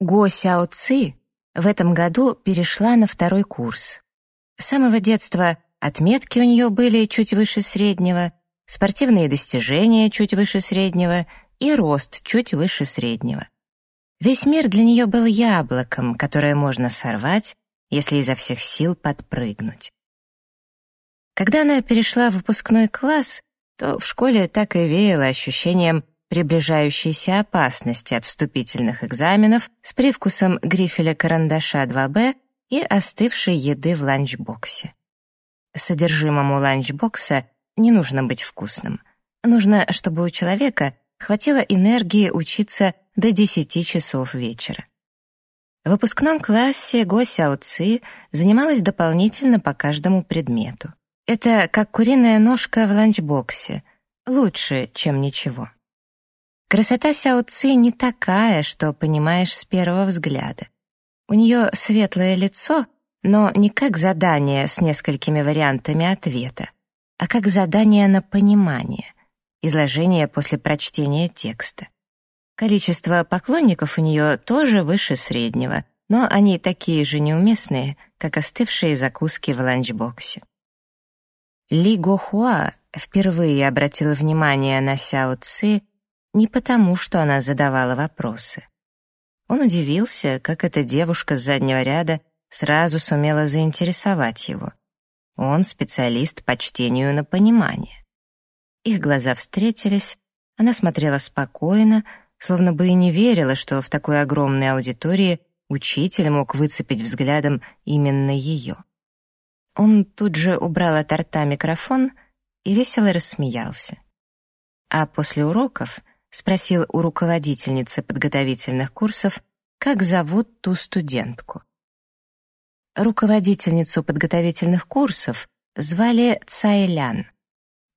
Го Сяо Ци в этом году перешла на второй курс. С самого детства отметки у нее были чуть выше среднего, спортивные достижения чуть выше среднего и рост чуть выше среднего. Весь мир для нее был яблоком, которое можно сорвать, если изо всех сил подпрыгнуть. Когда она перешла в выпускной класс, то в школе так и веяло ощущением приближающейся опасности от вступительных экзаменов с привкусом грифеля-карандаша 2B и остывшей еды в ланчбоксе. Содержимому ланчбокса не нужно быть вкусным. Нужно, чтобы у человека хватило энергии учиться до 10 часов вечера. В выпускном классе Го Сяо Ци занималась дополнительно по каждому предмету. Это как куриная ножка в ланчбоксе. Лучше, чем ничего. Красота Сяо Ци не такая, что понимаешь с первого взгляда. У нее светлое лицо, но не как задание с несколькими вариантами ответа, а как задание на понимание, изложение после прочтения текста. Количество поклонников у нее тоже выше среднего, но они такие же неуместные, как остывшие закуски в ланчбоксе. Ли Гохуа впервые обратила внимание на Сяо Ци не потому, что она задавала вопросы. Он удивился, как эта девушка с заднего ряда сразу сумела заинтересовать его. Он специалист по чтению на понимание. Их глаза встретились, она смотрела спокойно, словно бы и не верила, что в такой огромной аудитории учитель мог выцепить взглядом именно ее. Он тут же убрал от рта микрофон и весело рассмеялся. А после уроков спросил у руководительницы подготовительных курсов, как зовут ту студентку. Руководительницу подготовительных курсов звали Цайлян.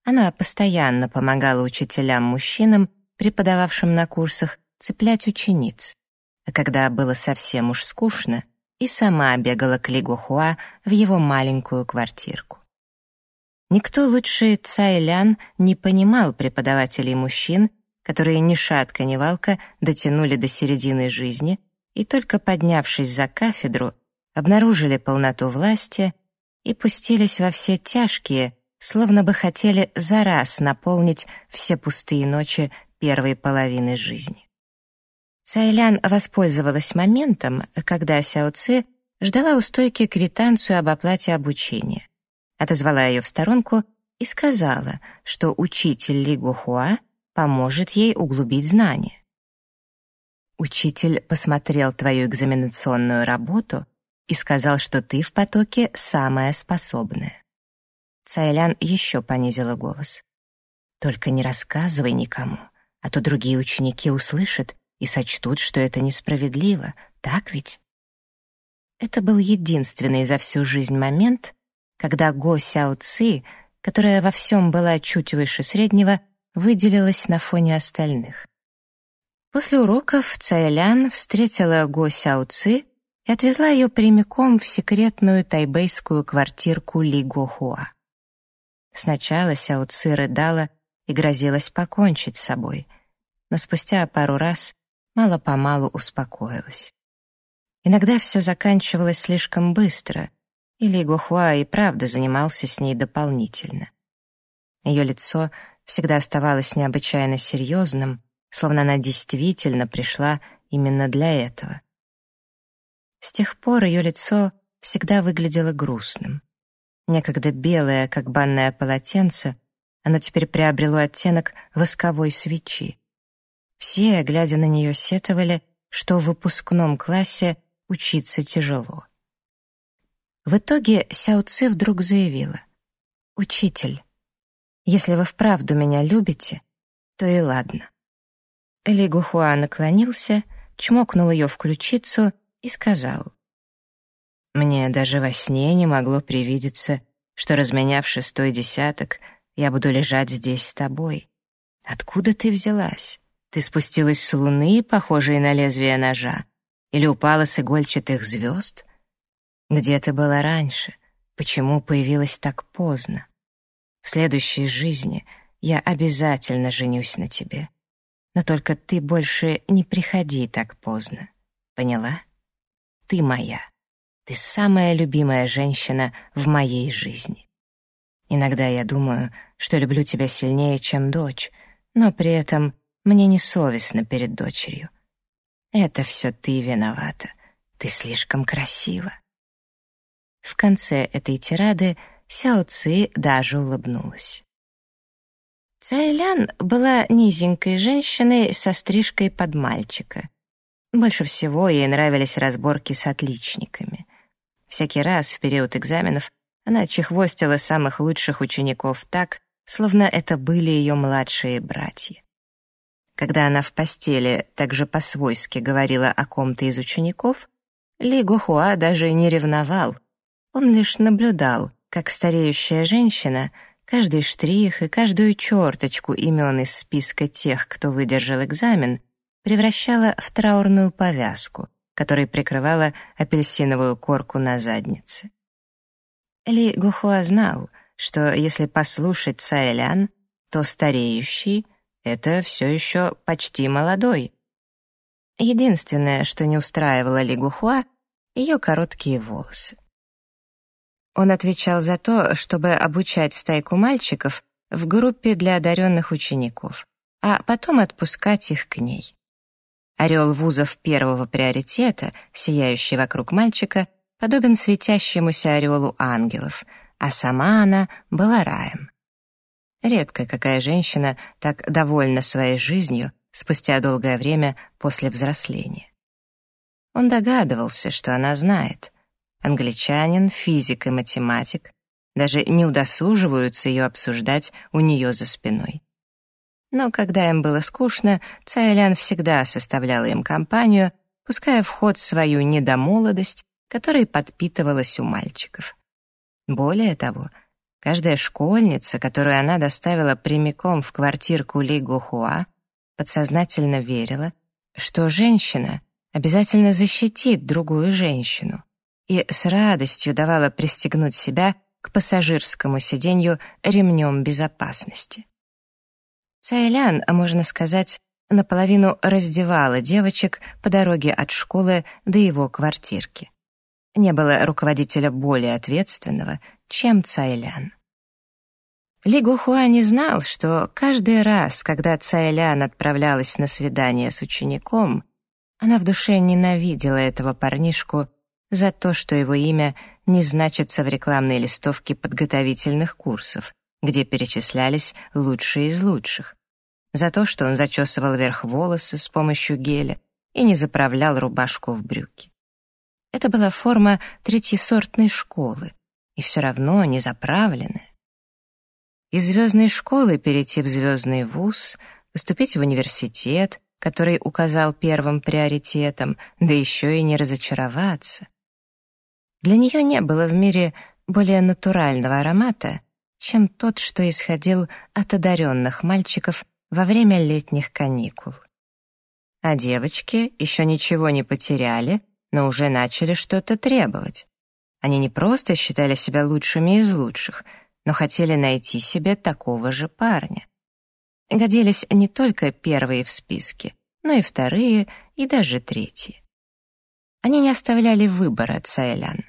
Она постоянно помогала учителям-мужчинам, преподававшим на курсах, цеплять учениц. А когда было совсем уж скучно, и сама бегала к Ли Гохуа в его маленькую квартирку. Никто лучше Цайлян не понимал преподавателей мужчин, которые ни шатка, ни валка дотянули до середины жизни и, только поднявшись за кафедру, обнаружили полноту власти и пустились во все тяжкие, словно бы хотели за раз наполнить все пустые ночи первой половины жизни. Цайлян воспользовалась моментом, когда Сяо Ци ждала у стойки квитанцию об оплате обучения, отозвала ее в сторонку и сказала, что учитель Ли Гухуа поможет ей углубить знания. Учитель посмотрел твою экзаменационную работу и сказал, что ты в потоке самая способная. Цайлян еще понизила голос. Только не рассказывай никому, а то другие ученики услышат и сочтут, что это несправедливо, так ведь? Это был единственный за всю жизнь момент, когда Го Сяо Ци, которая во всем была чуть выше среднего, выделилась на фоне остальных. После уроков Цайлян встретила Го Сяо Ци и отвезла ее прямиком в секретную тайбэйскую квартирку Ли Го Хуа. Сначала Сяо Ци рыдала и грозилась покончить с собой, но спустя пару раз мало-помалу успокоилась. Иногда все заканчивалось слишком быстро, и Ли Гохуа и правда занимался с ней дополнительно. Ее лицо всегда оставалось необычайно серьезным, словно она действительно пришла именно для этого. С тех пор ее лицо всегда выглядело грустным. Некогда белое, как банное полотенце, оно теперь приобрело оттенок восковой свечи. Все, глядя на нее, сетовали, что в выпускном классе учиться тяжело. В итоге Сяо Ци вдруг заявила, «Учитель, если вы вправду меня любите, то и ладно». Ли Гухуа наклонился, чмокнул ее в ключицу и сказал, «Мне даже во сне не могло привидеться, что, разменяв шестой десяток, я буду лежать здесь с тобой. Откуда ты взялась? Ты спустилась с луны, похожей на лезвие ножа, или упала с игольчатых звезд? Где ты была раньше? Почему появилась так поздно? В следующей жизни я обязательно женюсь на тебе. Но только ты больше не приходи так поздно. Поняла? Ты моя. Ты самая любимая женщина в моей жизни. Иногда я думаю, что люблю тебя сильнее, чем дочь, но при этом мне не совестно перед дочерью. Это все ты виновата. Ты слишком красива. В конце этой тирады Сяо Ци даже улыбнулась. Цайлян была низенькой женщиной со стрижкой под мальчика. Больше всего ей нравились разборки с отличниками. Всякий раз в период экзаменов она чехвостила самых лучших учеников так, словно это были ее младшие братья. Когда она в постели также по-свойски говорила о ком-то из учеников, Ли Гохуа даже не ревновал. Он лишь наблюдал, как стареющая женщина каждый штрих и каждую черточку имен из списка тех, кто выдержал экзамен, превращала в траурную повязку, которой прикрывала апельсиновую корку на заднице. Ли Гухуа знал, что если послушать Цаэлян, то стареющий — это все еще почти молодой. Единственное, что не устраивало Ли Гухуа — ее короткие волосы. Он отвечал за то, чтобы обучать стайку мальчиков в группе для одаренных учеников, а потом отпускать их к ней. Орел вузов первого приоритета, сияющий вокруг мальчика, подобен светящемуся ореолу ангелов, а сама она была раем. Редко какая женщина так довольна своей жизнью спустя долгое время после взросления. Он догадывался, что она знает. Англичанин, физик и математик даже не удосуживаются ее обсуждать у нее за спиной. Но когда им было скучно, Цайлян всегда составляла им компанию, пуская в ход свою недомолодость которой подпитывалась у мальчиков. Более того, каждая школьница, которую она доставила прямиком в квартирку Ли Гухуа, подсознательно верила, что женщина обязательно защитит другую женщину, и с радостью давала пристегнуть себя к пассажирскому сиденью ремнем безопасности. Цайлян, а можно сказать, наполовину раздевала девочек по дороге от школы до его квартирки. Не было руководителя более ответственного, чем Цайлян. Ли Гухуа не знал, что каждый раз, когда Цайлян отправлялась на свидание с учеником, она в душе ненавидела этого парнишку за то, что его имя не значится в рекламной листовке подготовительных курсов, где перечислялись лучшие из лучших, за то, что он зачесывал вверх волосы с помощью геля и не заправлял рубашку в брюки. Это была форма третьесортной школы, и все равно не заправленная. Из звездной школы перейти в звездный вуз, поступить в университет, который указал первым приоритетом, да еще и не разочароваться. Для нее не было в мире более натурального аромата, чем тот, что исходил от одаренных мальчиков во время летних каникул. А девочки еще ничего не потеряли — но уже начали что-то требовать. Они не просто считали себя лучшими из лучших, но хотели найти себе такого же парня. Годились не только первые в списке, но и вторые, и даже третьи. Они не оставляли выбора Цайлян.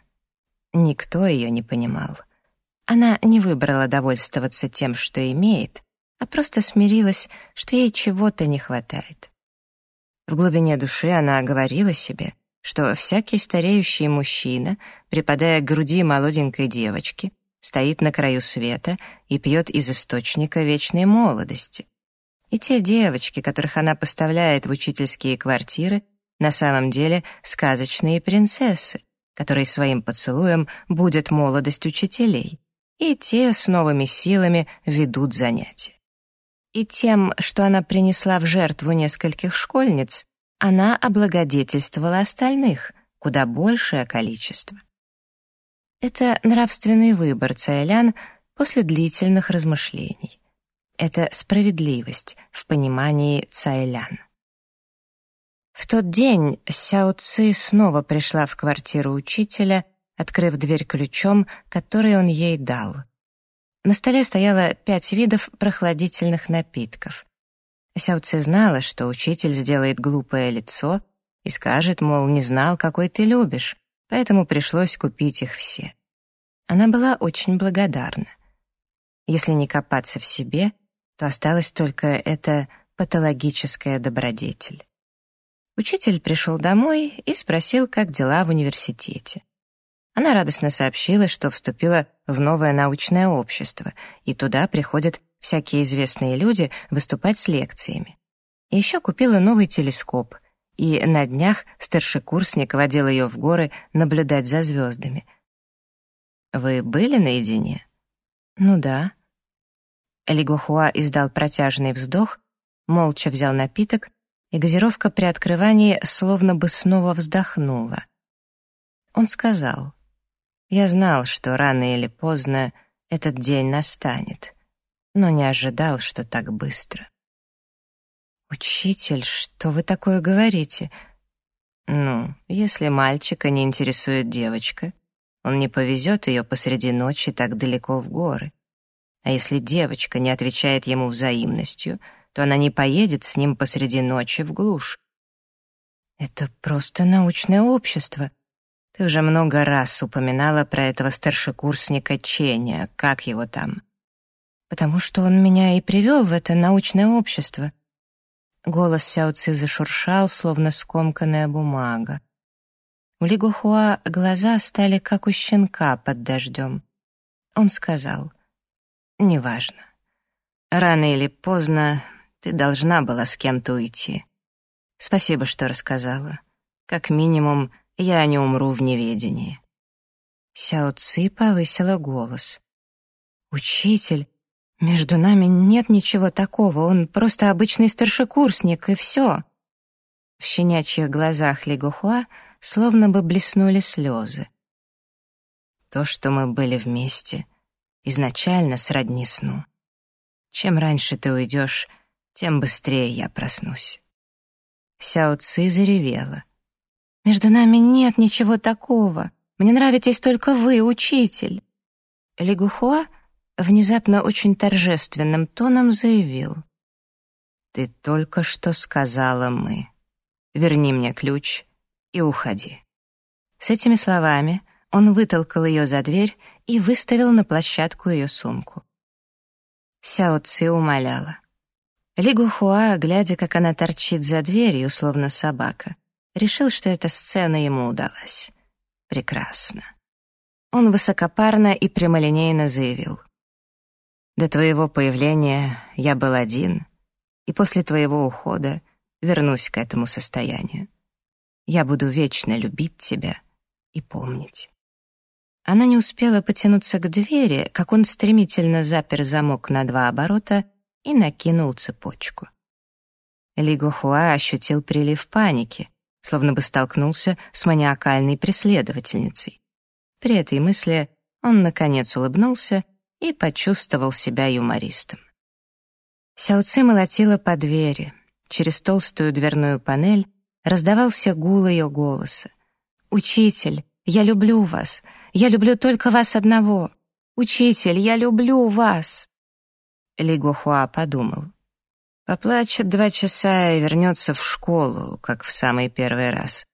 Никто ее не понимал. Она не выбрала довольствоваться тем, что имеет, а просто смирилась, что ей чего-то не хватает. В глубине души она говорила себе, что всякий стареющий мужчина, припадая к груди молоденькой девочки, стоит на краю света и пьет из источника вечной молодости. И те девочки, которых она поставляет в учительские квартиры, на самом деле сказочные принцессы, которые своим поцелуем будет молодость учителей, и те с новыми силами ведут занятия. И тем, что она принесла в жертву нескольких школьниц, она облагодетельствовала остальных, куда большее количество. Это нравственный выбор Цайлян после длительных размышлений. Это справедливость в понимании Цайлян. В тот день Сяо Ци снова пришла в квартиру учителя, открыв дверь ключом, который он ей дал. На столе стояло пять видов прохладительных напитков. Сяоце знала, что учитель сделает глупое лицо и скажет, мол, не знал, какой ты любишь, поэтому пришлось купить их все. Она была очень благодарна. Если не копаться в себе, то осталась только эта патологическая добродетель. Учитель пришел домой и спросил, как дела в университете. Она радостно сообщила, что вступила в новое научное общество, и туда приходят всякие известные люди выступать с лекциями. Еще купила новый телескоп, и на днях старшекурсник водил ее в горы наблюдать за звездами. «Вы были наедине?» «Ну да». Лигохуа издал протяжный вздох, молча взял напиток, и газировка при открывании словно бы снова вздохнула. Он сказал, «Я знал, что рано или поздно этот день настанет, но не ожидал, что так быстро». «Учитель, что вы такое говорите?» «Ну, если мальчика не интересует девочка, он не повезет ее посреди ночи так далеко в горы. А если девочка не отвечает ему взаимностью, то она не поедет с ним посреди ночи в глушь. Это просто научное общество. Ты уже много раз упоминала про этого старшекурсника Ченя, как его там. Потому что он меня и привел в это научное общество — Голос Сяо Ци зашуршал, словно скомканная бумага. У Ли Гохуа глаза стали как у щенка под дождем. Он сказал, «Неважно. Рано или поздно ты должна была с кем-то уйти. Спасибо, что рассказала. Как минимум, я не умру в неведении». Сяо Ци повысила голос. «Учитель, между нами нет ничего такого, он просто обычный старшекурсник, и все. В щенячьих глазах Лигухуа словно бы блеснули слезы. То, что мы были вместе, изначально сродни сну. Чем раньше ты уйдешь, тем быстрее я проснусь. Сяо Ци заревела. «Между нами нет ничего такого. Мне нравитесь только вы, учитель». Лигухуа внезапно очень торжественным тоном заявил. «Ты только что сказала «мы». Верни мне ключ и уходи». С этими словами он вытолкал ее за дверь и выставил на площадку ее сумку. Сяо Ци умоляла. Ли Гухуа, глядя, как она торчит за дверью, словно собака, решил, что эта сцена ему удалась. Прекрасно. Он высокопарно и прямолинейно заявил. До твоего появления я был один, и после твоего ухода вернусь к этому состоянию. Я буду вечно любить тебя и помнить. Она не успела потянуться к двери, как он стремительно запер замок на два оборота и накинул цепочку. Ли Гохуа ощутил прилив паники, словно бы столкнулся с маниакальной преследовательницей. При этой мысли он, наконец, улыбнулся и почувствовал себя юмористом. Сяоци молотила по двери. Через толстую дверную панель раздавался гул ее голоса. «Учитель, я люблю вас. Я люблю только вас одного. Учитель, я люблю вас!» Ли Гохуа подумал. Поплачет два часа и вернется в школу, как в самый первый раз.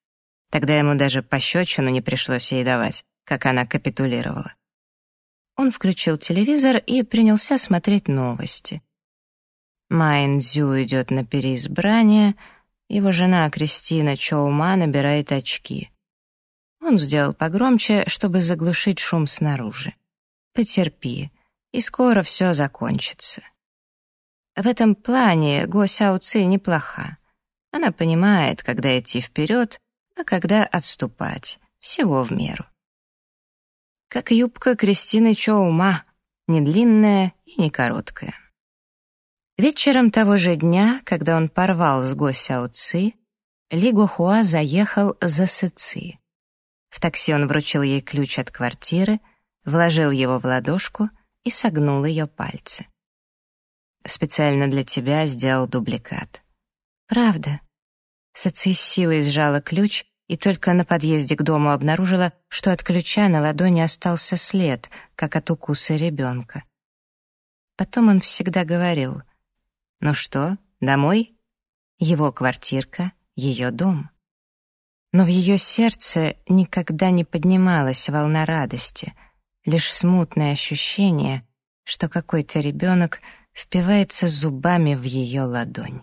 Тогда ему даже пощечину не пришлось ей давать, как она капитулировала. Он включил телевизор и принялся смотреть новости. Майн Цзю идет на переизбрание, его жена Кристина Чоума набирает очки. Он сделал погромче, чтобы заглушить шум снаружи. «Потерпи, и скоро все закончится». В этом плане Го Сяо Ци неплоха. Она понимает, когда идти вперед, а когда отступать, всего в меру как юбка Кристины Чоума, не длинная и не короткая. Вечером того же дня, когда он порвал с Го Сяо Ци, Ли Гохуа заехал за Сыци. В такси он вручил ей ключ от квартиры, вложил его в ладошку и согнул ее пальцы. «Специально для тебя сделал дубликат». «Правда?» Сыци с силой сжала ключ и только на подъезде к дому обнаружила, что от ключа на ладони остался след, как от укуса ребенка. Потом он всегда говорил, «Ну что, домой?» Его квартирка, ее дом. но в ее сердце никогда не поднималась волна радости, лишь смутное ощущение, что какой-то ребенок впивается зубами в ее ладонь.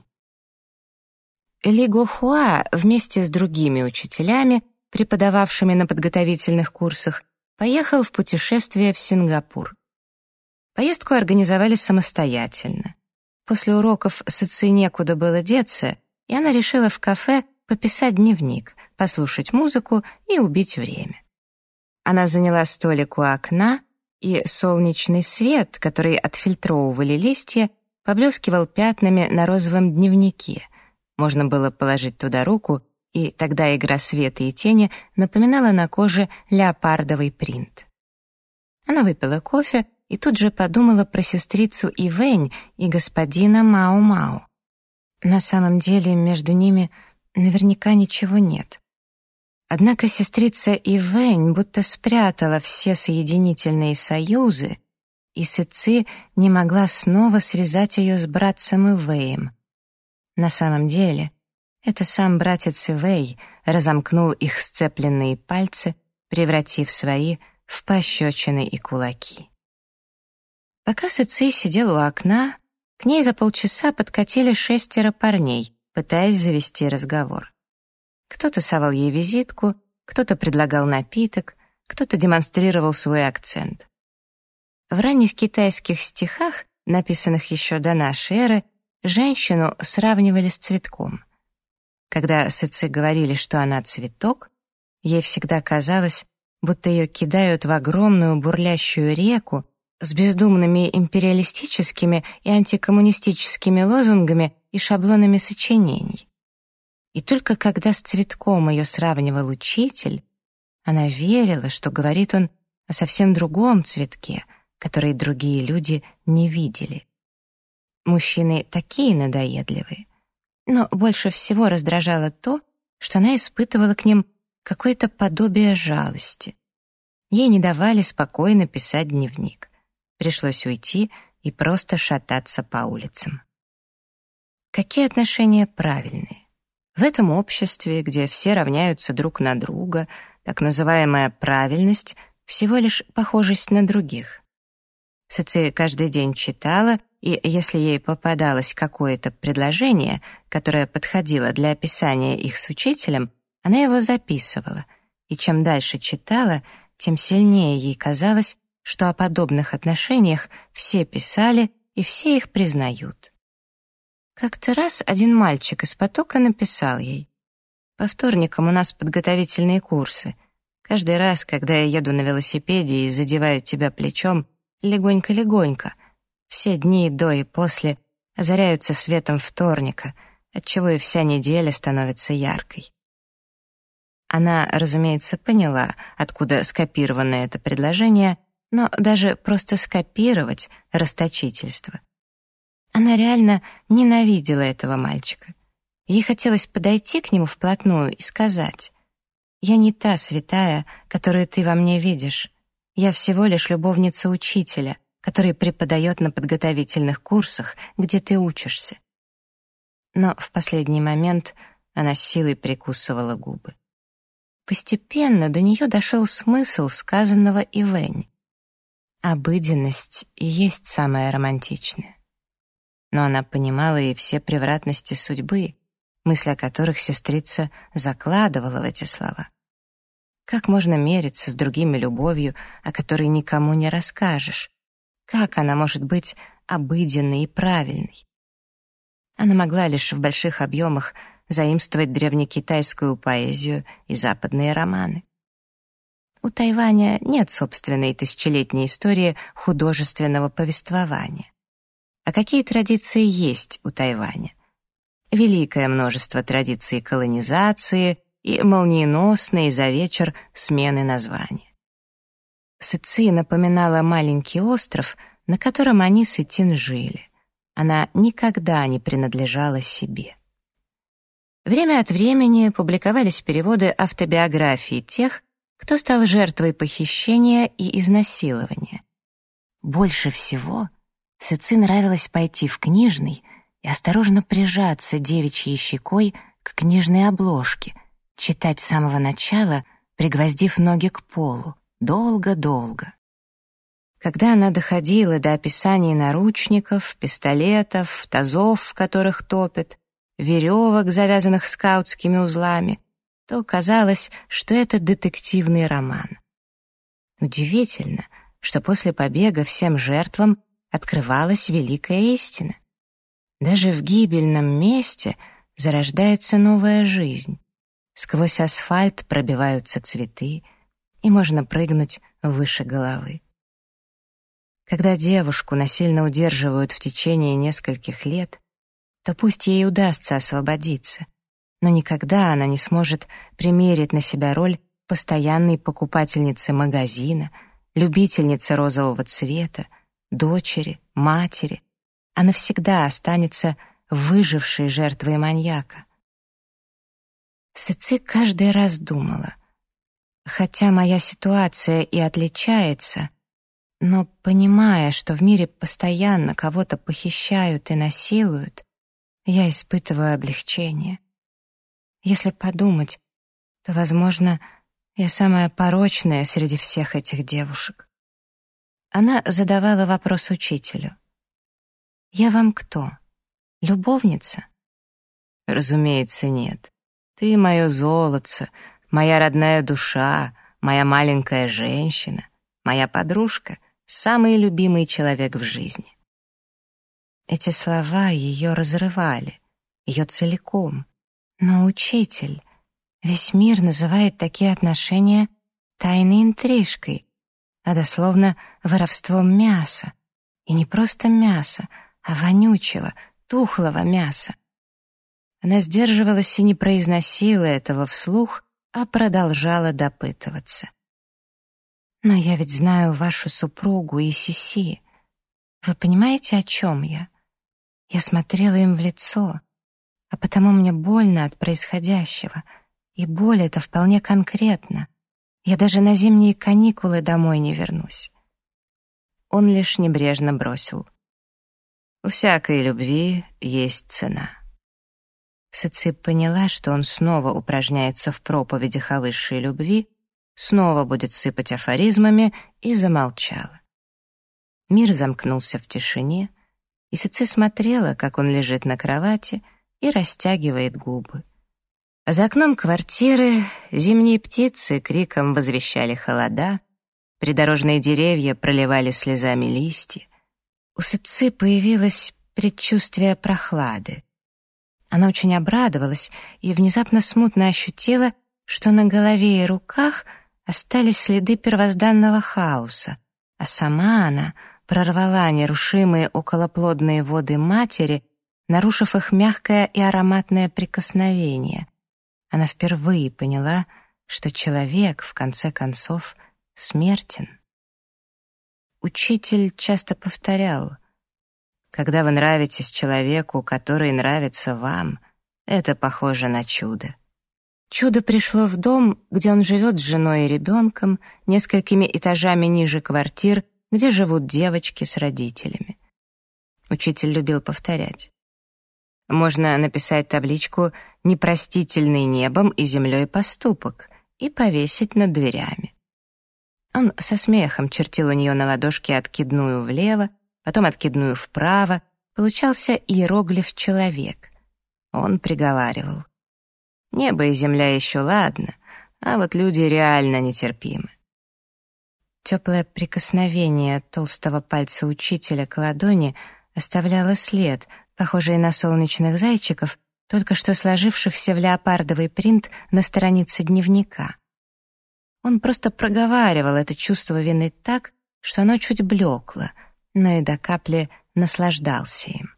Ли Хуа вместе с другими учителями, преподававшими на подготовительных курсах, поехал в путешествие в Сингапур. Поездку организовали самостоятельно. После уроков Сыци некуда было деться, и она решила в кафе пописать дневник, послушать музыку и убить время. Она заняла столик у окна, и солнечный свет, который отфильтровывали листья, поблескивал пятнами на розовом дневнике. Можно было положить туда руку, и тогда игра света и тени напоминала на коже леопардовый принт. Она выпила кофе и тут же подумала про сестрицу Ивэнь и господина Мао-Мао. На самом деле между ними наверняка ничего нет. Однако сестрица Ивэнь будто спрятала все соединительные союзы, и Сыци не могла снова связать ее с братцем Ивэем. На самом деле, это сам братец Ивэй разомкнул их сцепленные пальцы, превратив свои в пощечины и кулаки. Пока Сыци сидел у окна, к ней за полчаса подкатили шестеро парней, пытаясь завести разговор. Кто-то совал ей визитку, кто-то предлагал напиток, кто-то демонстрировал свой акцент. В ранних китайских стихах, написанных еще до нашей эры, женщину сравнивали с цветком. Когда Сыцы говорили, что она цветок, ей всегда казалось, будто ее кидают в огромную бурлящую реку, с бездумными империалистическими и антикоммунистическими лозунгами и шаблонами сочинений. И только когда с цветком ее сравнивал учитель, она верила, что говорит он о совсем другом цветке, который другие люди не видели. Мужчины такие надоедливые. Но больше всего раздражало то, что она испытывала к ним какое-то подобие жалости. Ей не давали спокойно писать дневник. Пришлось уйти и просто шататься по улицам. Какие отношения правильные? В этом обществе, где все равняются друг на друга, так называемая правильность — всего лишь похожесть на других. Соци каждый день читала, и если ей попадалось какое-то предложение, которое подходило для описания их с учителем, она его записывала, и чем дальше читала, тем сильнее ей казалось, что о подобных отношениях все писали и все их признают. Как-то раз один мальчик из потока написал ей. «По вторникам у нас подготовительные курсы. Каждый раз, когда я еду на велосипеде и задеваю тебя плечом, легонько-легонько, все дни до и после озаряются светом вторника, отчего и вся неделя становится яркой». Она, разумеется, поняла, откуда скопировано это предложение, но даже просто скопировать расточительство. Она реально ненавидела этого мальчика. Ей хотелось подойти к нему вплотную и сказать, «Я не та святая, которую ты во мне видишь. Я всего лишь любовница учителя, который преподает на подготовительных курсах, где ты учишься». Но в последний момент она силой прикусывала губы. Постепенно до нее дошел смысл сказанного Ивэнь. Обыденность и есть самое романтичное. Но она понимала и все превратности судьбы, мысли о которых сестрица закладывала в эти слова. Как можно мериться с другими любовью, о которой никому не расскажешь? Как она может быть обыденной и правильной? Она могла лишь в больших объемах заимствовать древнекитайскую поэзию и западные романы. У Тайваня нет собственной тысячелетней истории художественного повествования. А какие традиции есть у Тайваня? Великое множество традиций колонизации и молниеносные за вечер смены названия. Сыци напоминала маленький остров, на котором они с Итин жили. Она никогда не принадлежала себе. Время от времени публиковались переводы автобиографий тех, кто стал жертвой похищения и изнасилования. Больше всего Сыци нравилось пойти в книжный и осторожно прижаться девичьей щекой к книжной обложке, читать с самого начала, пригвоздив ноги к полу, долго-долго. Когда она доходила до описаний наручников, пистолетов, тазов, в которых топят, веревок, завязанных скаутскими узлами, то казалось, что это детективный роман. Удивительно, что после побега всем жертвам открывалась великая истина. Даже в гибельном месте зарождается новая жизнь. Сквозь асфальт пробиваются цветы, и можно прыгнуть выше головы. Когда девушку насильно удерживают в течение нескольких лет, то пусть ей удастся освободиться, но никогда она не сможет примерить на себя роль постоянной покупательницы магазина, любительницы розового цвета, дочери, матери. Она всегда останется выжившей жертвой маньяка. Сыци каждый раз думала, хотя моя ситуация и отличается, но понимая, что в мире постоянно кого-то похищают и насилуют, я испытываю облегчение. Если подумать, то, возможно, я самая порочная среди всех этих девушек. Она задавала вопрос учителю. «Я вам кто? Любовница?» «Разумеется, нет. Ты мое золотце, моя родная душа, моя маленькая женщина, моя подружка — самый любимый человек в жизни. Эти слова ее разрывали, ее целиком. Но учитель, весь мир называет такие отношения тайной интрижкой, а дословно воровством мяса. И не просто мяса, а вонючего, тухлого мяса. Она сдерживалась и не произносила этого вслух, а продолжала допытываться. Но я ведь знаю вашу супругу и Сиси. Вы понимаете, о чем я? Я смотрела им в лицо, а потому мне больно от происходящего, и боль эта вполне конкретна. Я даже на зимние каникулы домой не вернусь. Он лишь небрежно бросил. У всякой любви есть цена. Сыцып поняла, что он снова упражняется в проповедях о высшей любви, снова будет сыпать афоризмами, и замолчала. Мир замкнулся в тишине, и Сыце смотрела, как он лежит на кровати и растягивает губы. За окном квартиры зимние птицы криком возвещали холода, придорожные деревья проливали слезами листья. У Сыцы появилось предчувствие прохлады. Она очень обрадовалась и внезапно смутно ощутила, что на голове и руках — остались следы первозданного хаоса, а сама она прорвала нерушимые околоплодные воды матери, нарушив их мягкое и ароматное прикосновение. Она впервые поняла, что человек, в конце концов, смертен. Учитель часто повторял, «Когда вы нравитесь человеку, который нравится вам, это похоже на чудо». Чудо пришло в дом, где он живет с женой и ребенком, несколькими этажами ниже квартир, где живут девочки с родителями. Учитель любил повторять. Можно написать табличку «Непростительный небом и землей поступок» и повесить над дверями. Он со смехом чертил у нее на ладошке откидную влево, потом откидную вправо, получался иероглиф «человек». Он приговаривал — Небо и земля еще ладно, а вот люди реально нетерпимы. Теплое прикосновение толстого пальца учителя к ладони оставляло след, похожий на солнечных зайчиков, только что сложившихся в леопардовый принт на странице дневника. Он просто проговаривал это чувство вины так, что оно чуть блекло, но и до капли наслаждался им.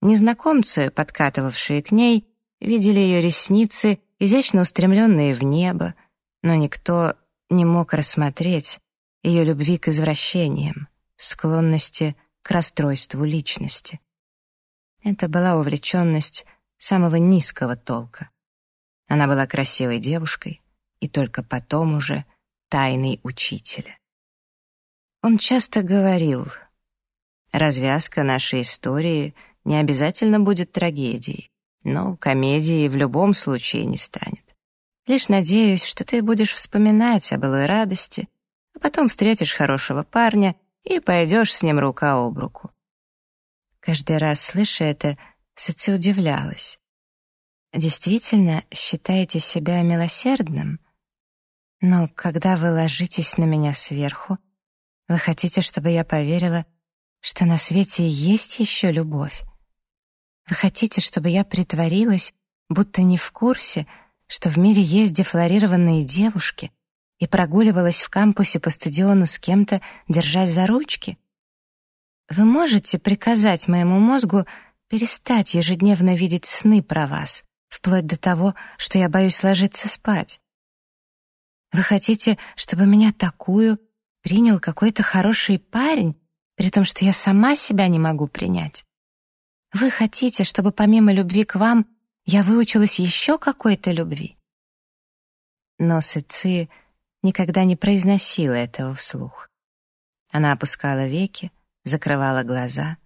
Незнакомцы, подкатывавшие к ней, видели ее ресницы, изящно устремленные в небо, но никто не мог рассмотреть ее любви к извращениям, склонности к расстройству личности. Это была увлеченность самого низкого толка. Она была красивой девушкой и только потом уже тайный учителя. Он часто говорил, развязка нашей истории не обязательно будет трагедией. но комедии в любом случае не станет. Лишь надеюсь, что ты будешь вспоминать о былой радости, а потом встретишь хорошего парня и пойдешь с ним рука об руку. Каждый раз, слыша это, Сыци удивлялась. «Действительно считаете себя милосердным? Но когда вы ложитесь на меня сверху, вы хотите, чтобы я поверила, что на свете есть еще любовь? Вы хотите, чтобы я притворилась, будто не в курсе, что в мире есть дефлорированные девушки, и прогуливалась в кампусе по стадиону с кем-то, держась за ручки? Вы можете приказать моему мозгу перестать ежедневно видеть сны про вас, вплоть до того, что я боюсь ложиться спать. Вы хотите, чтобы меня такую принял какой-то хороший парень, при том, что я сама себя не могу принять? Вы хотите, чтобы помимо любви к вам я выучилась еще какой-то любви? Но Сыци никогда не произносила этого вслух. Она опускала веки, закрывала глаза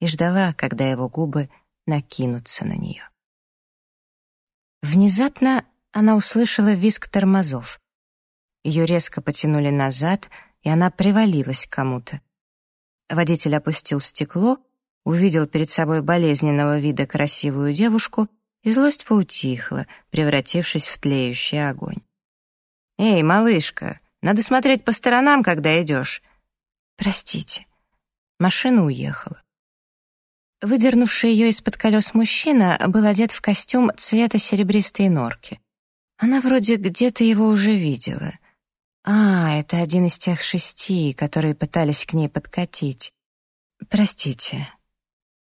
и ждала, когда его губы накинутся на нее. Внезапно она услышала визг тормозов. Ее резко потянули назад, и она привалилась к кому-то. Водитель опустил стекло, увидел перед собой болезненного вида красивую девушку, и злость поутихла, превратившись в тлеющий огонь. «Эй, малышка, надо смотреть по сторонам, когда идешь». «Простите». Машина уехала. Выдернувший ее из-под колес мужчина был одет в костюм цвета серебристой норки. Она вроде где-то его уже видела. А, это один из тех шести, которые пытались к ней подкатить. Простите.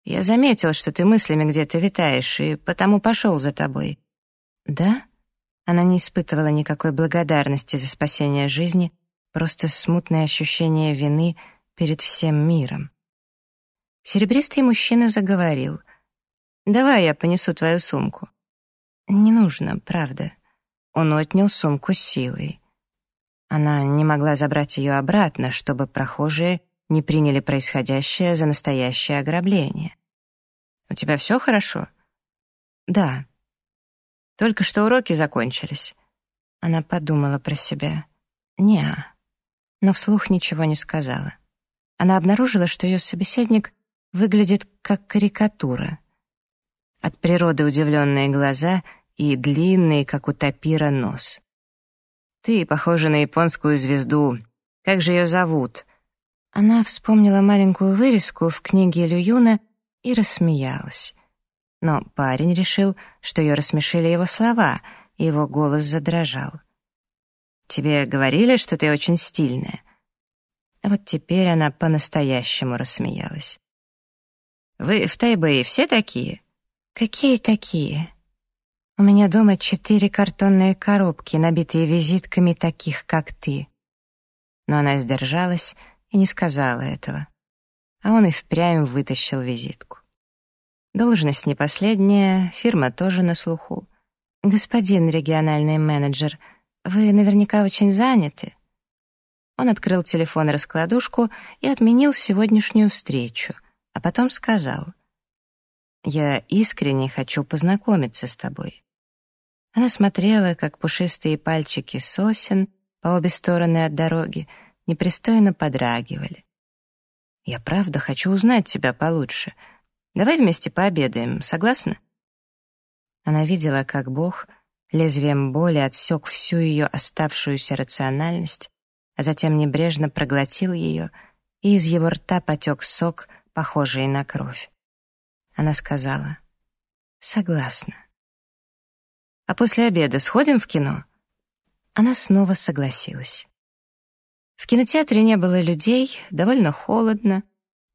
Я заметил, что ты мыслями где-то витаешь, и потому пошел за тобой. Да? Она не испытывала никакой благодарности за спасение жизни, просто смутное ощущение вины перед всем миром. Серебристый мужчина заговорил. «Давай я понесу твою сумку». «Не нужно, правда». Он отнял сумку силой. Она не могла забрать ее обратно, чтобы прохожие не приняли происходящее за настоящее ограбление. «У тебя все хорошо?» «Да». «Только что уроки закончились». Она подумала про себя. «Не-а», но вслух ничего не сказала. Она обнаружила, что ее собеседник выглядит как карикатура. От природы удивленные глаза и длинный, как у тапира, нос. «Ты похожа на японскую звезду. Как же ее зовут?» Она вспомнила маленькую вырезку в книге Лююна и рассмеялась. Но парень решил, что ее рассмешили его слова, и его голос задрожал. «Тебе говорили, что ты очень стильная?» Вот теперь она по-настоящему рассмеялась. «Вы в Тайбэе все такие?» «Какие такие?» У меня дома четыре картонные коробки, набитые визитками таких, как ты. Но она сдержалась и не сказала этого. А он и впрямь вытащил визитку. Должность не последняя, фирма тоже на слуху. «Господин региональный менеджер, вы наверняка очень заняты». Он открыл телефон-раскладушку и отменил сегодняшнюю встречу, а потом сказал — я искренне хочу познакомиться с тобой». Она смотрела, как пушистые пальчики сосен по обе стороны от дороги непристойно подрагивали. «Я правда хочу узнать тебя получше. Давай вместе пообедаем, согласна?» Она видела, как Бог лезвием боли отсек всю ее оставшуюся рациональность, а затем небрежно проглотил ее, и из его рта потек сок, похожий на кровь. Она сказала «Согласна». «А после обеда сходим в кино?» Она снова согласилась. В кинотеатре не было людей, довольно холодно.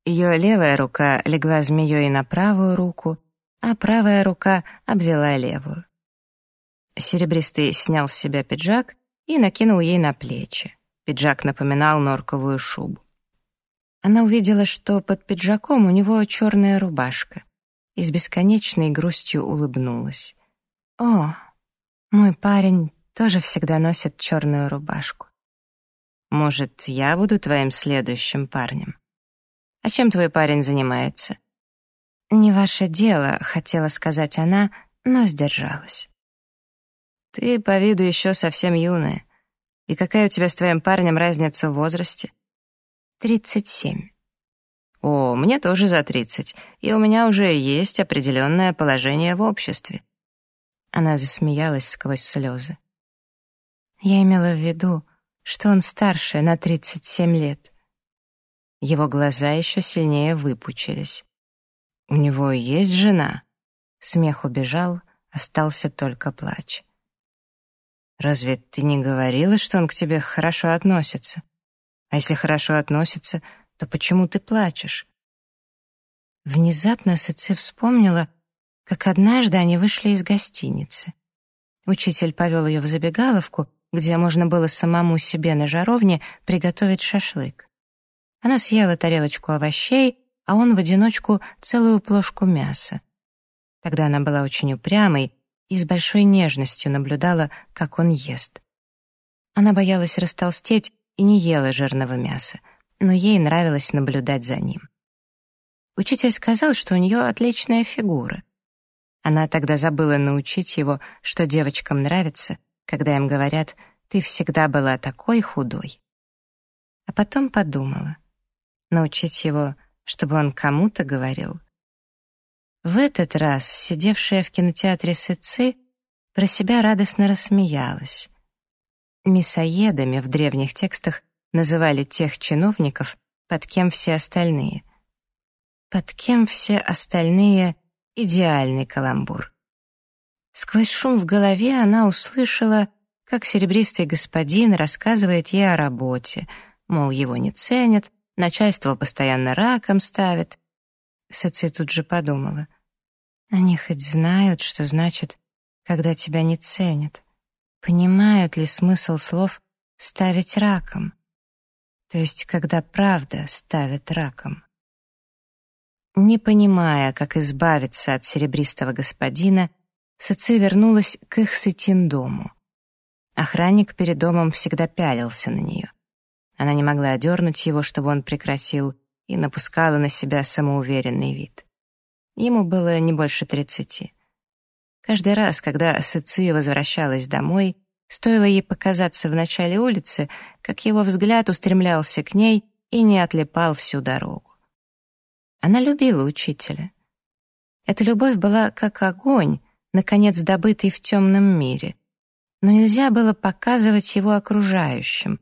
Ее левая рука легла змеей на правую руку, а правая рука обвела левую. Серебристый снял с себя пиджак и накинул ей на плечи. Пиджак напоминал норковую шубу. Она увидела, что под пиджаком у него черная рубашка и с бесконечной грустью улыбнулась. «О, мой парень тоже всегда носит черную рубашку. Может, я буду твоим следующим парнем? А чем твой парень занимается?» «Не ваше дело», — хотела сказать она, но сдержалась. «Ты по виду еще совсем юная. И какая у тебя с твоим парнем разница в возрасте?» «Тридцать семь». «О, мне тоже за тридцать, и у меня уже есть определенное положение в обществе». Она засмеялась сквозь слезы. «Я имела в виду, что он старше на тридцать семь лет». Его глаза еще сильнее выпучились. «У него есть жена?» Смех убежал, остался только плач. «Разве ты не говорила, что он к тебе хорошо относится? А если хорошо относится, то почему ты плачешь?» Внезапно Сыци вспомнила, как однажды они вышли из гостиницы. Учитель повел ее в забегаловку, где можно было самому себе на жаровне приготовить шашлык. Она съела тарелочку овощей, а он в одиночку целую плошку мяса. Тогда она была очень упрямой и с большой нежностью наблюдала, как он ест. Она боялась растолстеть и не ела жирного мяса, но ей нравилось наблюдать за ним. Учитель сказал, что у нее отличная фигура. Она тогда забыла научить его, что девочкам нравится, когда им говорят «ты всегда была такой худой». А потом подумала, научить его, чтобы он кому-то говорил — в этот раз сидевшая в кинотеатре Сыцы про себя радостно рассмеялась. Мясоедами в древних текстах называли тех чиновников, под кем все остальные. Под кем все остальные — идеальный каламбур. Сквозь шум в голове она услышала, как серебристый господин рассказывает ей о работе, мол, его не ценят, начальство постоянно раком ставит, Саци тут же подумала. Они хоть знают, что значит, когда тебя не ценят? Понимают ли смысл слов «ставить раком»? То есть, когда правда ставят раком. Не понимая, как избавиться от серебристого господина, Саци вернулась к их сытин дому. Охранник перед домом всегда пялился на нее. Она не могла одернуть его, чтобы он прекратил, и напускала на себя самоуверенный вид. Ему было не больше тридцати. Каждый раз, когда Сыци возвращалась домой, стоило ей показаться в начале улицы, как его взгляд устремлялся к ней и не отлипал всю дорогу. Она любила учителя. Эта любовь была как огонь, наконец добытый в темном мире. Но нельзя было показывать его окружающим,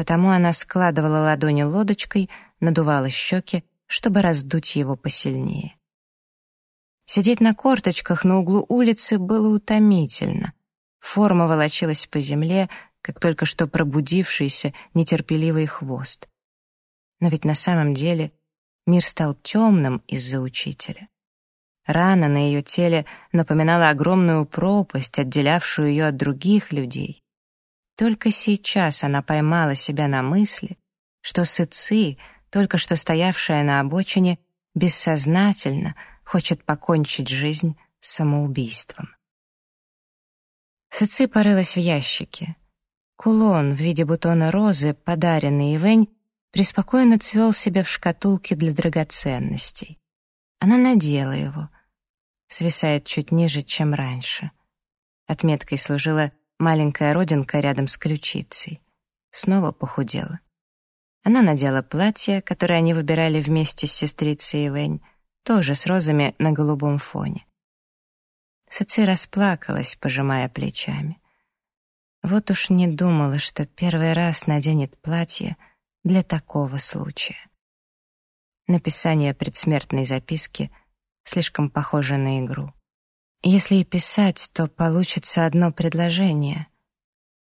потому она складывала ладони лодочкой, надувала щеки, чтобы раздуть его посильнее. Сидеть на корточках на углу улицы было утомительно. Форма волочилась по земле, как только что пробудившийся нетерпеливый хвост. Но ведь на самом деле мир стал темным из-за учителя. Рана на ее теле напоминала огромную пропасть, отделявшую ее от других людей. Только сейчас она поймала себя на мысли, что Сыци только что стоявшая на обочине, бессознательно хочет покончить жизнь самоубийством. Сыци порылась в ящике. Кулон в виде бутона розы, подаренный Ивень, преспокойно цвел себе в шкатулке для драгоценностей. Она надела его. Свисает чуть ниже, чем раньше. Отметкой служила маленькая родинка рядом с ключицей. Снова похудела. Она надела платье, которое они выбирали вместе с сестрицей Ивэнь, тоже с розами на голубом фоне. Саци расплакалась, пожимая плечами. Вот уж не думала, что первый раз наденет платье для такого случая. Написание предсмертной записки слишком похоже на игру. Если и писать, то получится одно предложение.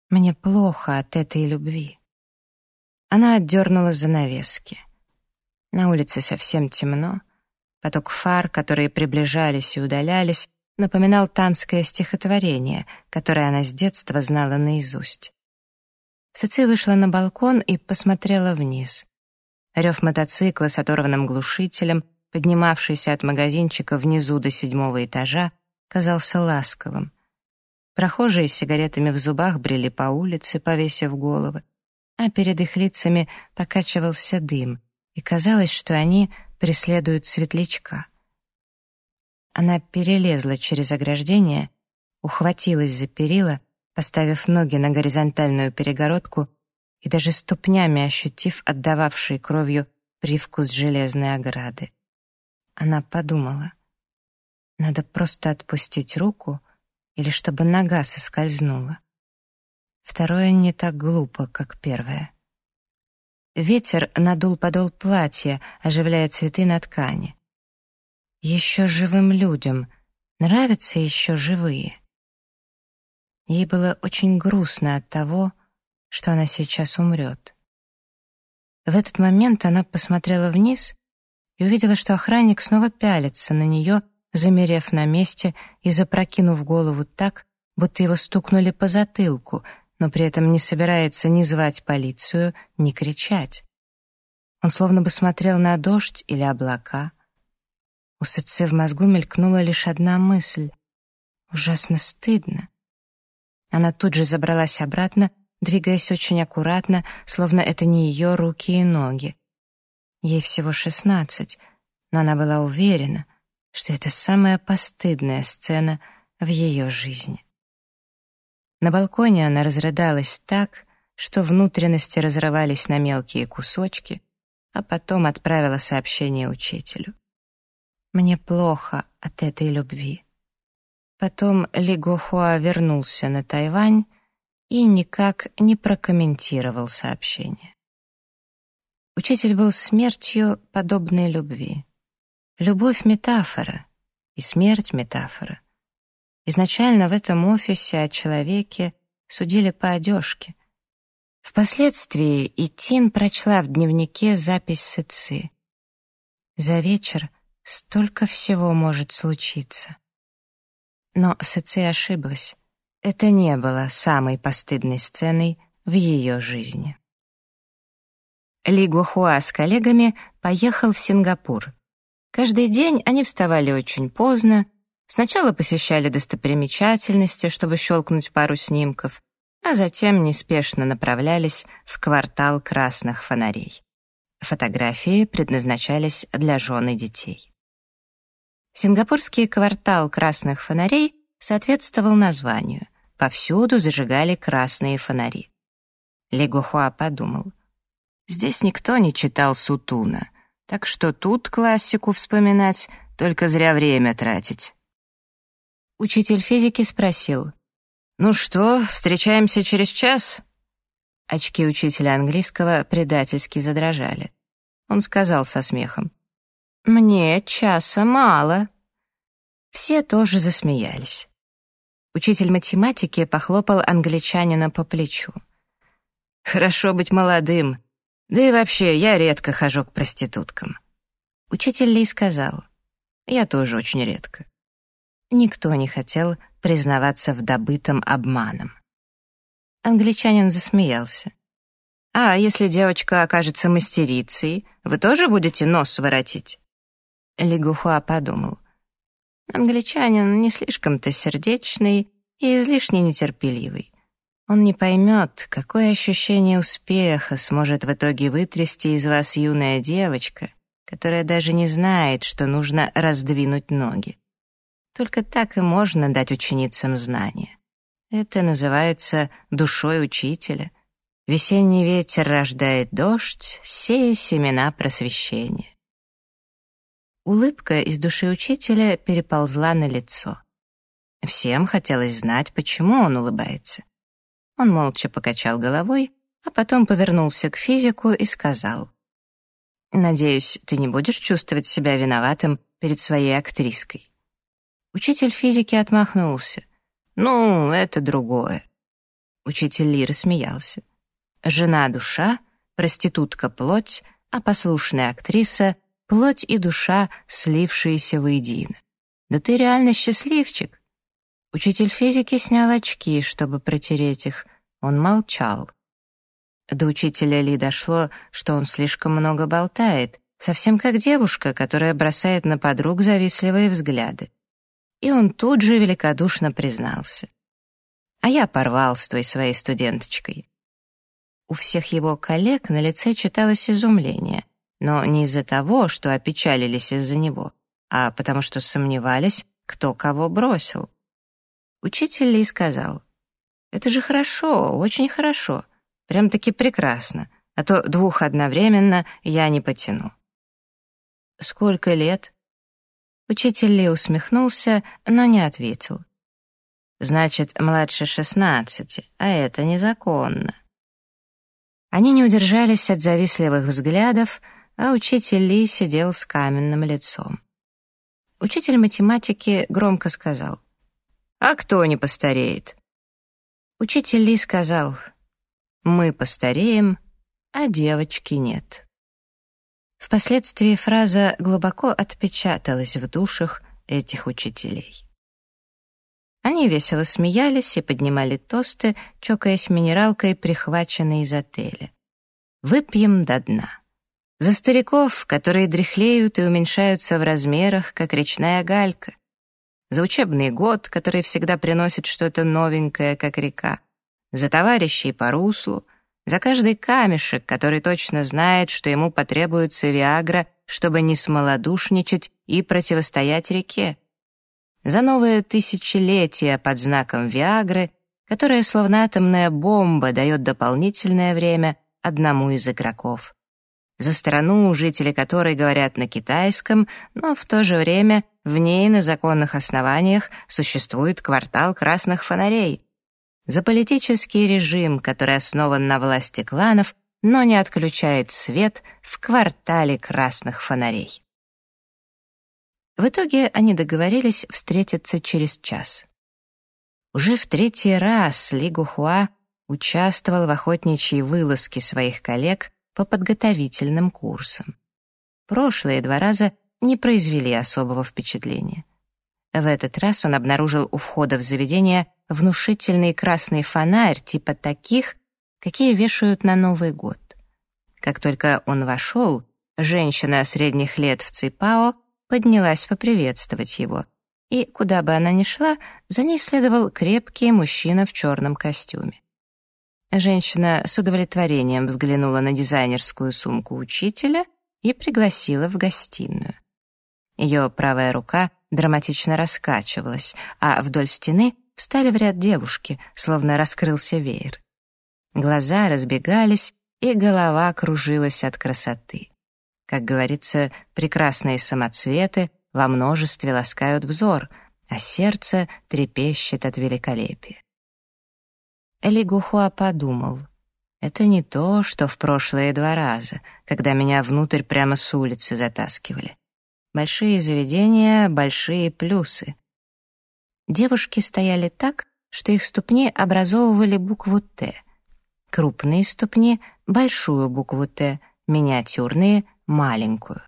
«Мне плохо от этой любви». Она отдернула занавески. На улице совсем темно. Поток фар, которые приближались и удалялись, напоминал танское стихотворение, которое она с детства знала наизусть. Сыци вышла на балкон и посмотрела вниз. Рев мотоцикла с оторванным глушителем, поднимавшийся от магазинчика внизу до седьмого этажа, казался ласковым. Прохожие с сигаретами в зубах брели по улице, повесив головы а перед их лицами покачивался дым, и казалось, что они преследуют светлячка. Она перелезла через ограждение, ухватилась за перила, поставив ноги на горизонтальную перегородку и даже ступнями ощутив отдававший кровью привкус железной ограды. Она подумала, надо просто отпустить руку или чтобы нога соскользнула. Второе не так глупо, как первое. Ветер надул подол платья, оживляя цветы на ткани. Еще живым людям нравятся еще живые. Ей было очень грустно от того, что она сейчас умрет. В этот момент она посмотрела вниз и увидела, что охранник снова пялится на нее, замерев на месте и запрокинув голову так, будто его стукнули по затылку, но при этом не собирается ни звать полицию, ни кричать. Он словно бы смотрел на дождь или облака. У Сэцэ в мозгу мелькнула лишь одна мысль. Ужасно стыдно. Она тут же забралась обратно, двигаясь очень аккуратно, словно это не ее руки и ноги. Ей всего шестнадцать, но она была уверена, что это самая постыдная сцена в ее жизни. На балконе она разрыдалась так, что внутренности разрывались на мелкие кусочки, а потом отправила сообщение учителю. «Мне плохо от этой любви». Потом Ли Гохуа вернулся на Тайвань и никак не прокомментировал сообщение. Учитель был смертью подобной любви. Любовь — метафора, и смерть — метафора. Изначально в этом офисе о человеке судили по одежке. Впоследствии Итин прочла в дневнике запись Сыцы. За вечер столько всего может случиться. Но Сыцы ошиблась. Это не было самой постыдной сценой в ее жизни. Ли Гухуа с коллегами поехал в Сингапур. Каждый день они вставали очень поздно, Сначала посещали достопримечательности, чтобы щелкнуть пару снимков, а затем неспешно направлялись в квартал красных фонарей. Фотографии предназначались для жен и детей. Сингапурский квартал красных фонарей соответствовал названию. Повсюду зажигали красные фонари. Ли Гухуа подумал. Здесь никто не читал Сутуна, так что тут классику вспоминать, только зря время тратить. Учитель физики спросил. «Ну что, встречаемся через час?» Очки учителя английского предательски задрожали. Он сказал со смехом. «Мне часа мало». Все тоже засмеялись. Учитель математики похлопал англичанина по плечу. «Хорошо быть молодым. Да и вообще, я редко хожу к проституткам». Учитель Ли сказал. «Я тоже очень редко». Никто не хотел признаваться в добытом обманом. Англичанин засмеялся. «А если девочка окажется мастерицей, вы тоже будете нос воротить?» Лигухуа подумал. Англичанин не слишком-то сердечный и излишне нетерпеливый. Он не поймет, какое ощущение успеха сможет в итоге вытрясти из вас юная девочка, которая даже не знает, что нужно раздвинуть ноги. Только так и можно дать ученицам знания. Это называется душой учителя. Весенний ветер рождает дождь, сея семена просвещения. Улыбка из души учителя переползла на лицо. Всем хотелось знать, почему он улыбается. Он молча покачал головой, а потом повернулся к физику и сказал. «Надеюсь, ты не будешь чувствовать себя виноватым перед своей актриской. Учитель физики отмахнулся. «Ну, это другое». Учитель Ли рассмеялся. «Жена — душа, проститутка — плоть, а послушная актриса — плоть и душа, слившиеся воедино. Да ты реально счастливчик». Учитель физики снял очки, чтобы протереть их. Он молчал. До учителя Ли дошло, что он слишком много болтает, совсем как девушка, которая бросает на подруг завистливые взгляды и он тут же великодушно признался. «А я порвал с той своей студенточкой». У всех его коллег на лице читалось изумление, но не из-за того, что опечалились из-за него, а потому что сомневались, кто кого бросил. Учитель Ли сказал, «Это же хорошо, очень хорошо, прям-таки прекрасно, а то двух одновременно я не потяну». «Сколько лет?» Учитель Ли усмехнулся, но не ответил. «Значит, младше шестнадцати, а это незаконно». Они не удержались от завистливых взглядов, а учитель Ли сидел с каменным лицом. Учитель математики громко сказал, «А кто не постареет?» Учитель Ли сказал, «Мы постареем, а девочки нет». Впоследствии фраза глубоко отпечаталась в душах этих учителей. Они весело смеялись и поднимали тосты, чокаясь минералкой, прихваченной из отеля. «Выпьем до дна». За стариков, которые дряхлеют и уменьшаются в размерах, как речная галька. За учебный год, который всегда приносит что-то новенькое, как река. За товарищей по руслу, за каждый камешек, который точно знает, что ему потребуется Виагра, чтобы не смолодушничать и противостоять реке. За новое тысячелетие под знаком Виагры, которая словно атомная бомба дает дополнительное время одному из игроков. За страну, жители которой говорят на китайском, но в то же время в ней на законных основаниях существует квартал красных фонарей — за политический режим, который основан на власти кланов, но не отключает свет в квартале красных фонарей. В итоге они договорились встретиться через час. Уже в третий раз Ли Гухуа участвовал в охотничьей вылазке своих коллег по подготовительным курсам. Прошлые два раза не произвели особого впечатления. В этот раз он обнаружил у входа в заведение внушительный красный фонарь типа таких, какие вешают на Новый год. Как только он вошел, женщина средних лет в Ципао поднялась поприветствовать его, и куда бы она ни шла, за ней следовал крепкий мужчина в черном костюме. Женщина с удовлетворением взглянула на дизайнерскую сумку учителя и пригласила в гостиную. Ее правая рука драматично раскачивалась, а вдоль стены встали в ряд девушки, словно раскрылся веер. Глаза разбегались, и голова кружилась от красоты. Как говорится, прекрасные самоцветы во множестве ласкают взор, а сердце трепещет от великолепия. Эли Гухуа подумал, это не то, что в прошлые два раза, когда меня внутрь прямо с улицы затаскивали. Большие заведения — большие плюсы. Девушки стояли так, что их ступни образовывали букву «Т». Крупные ступни — большую букву «Т», миниатюрные — маленькую.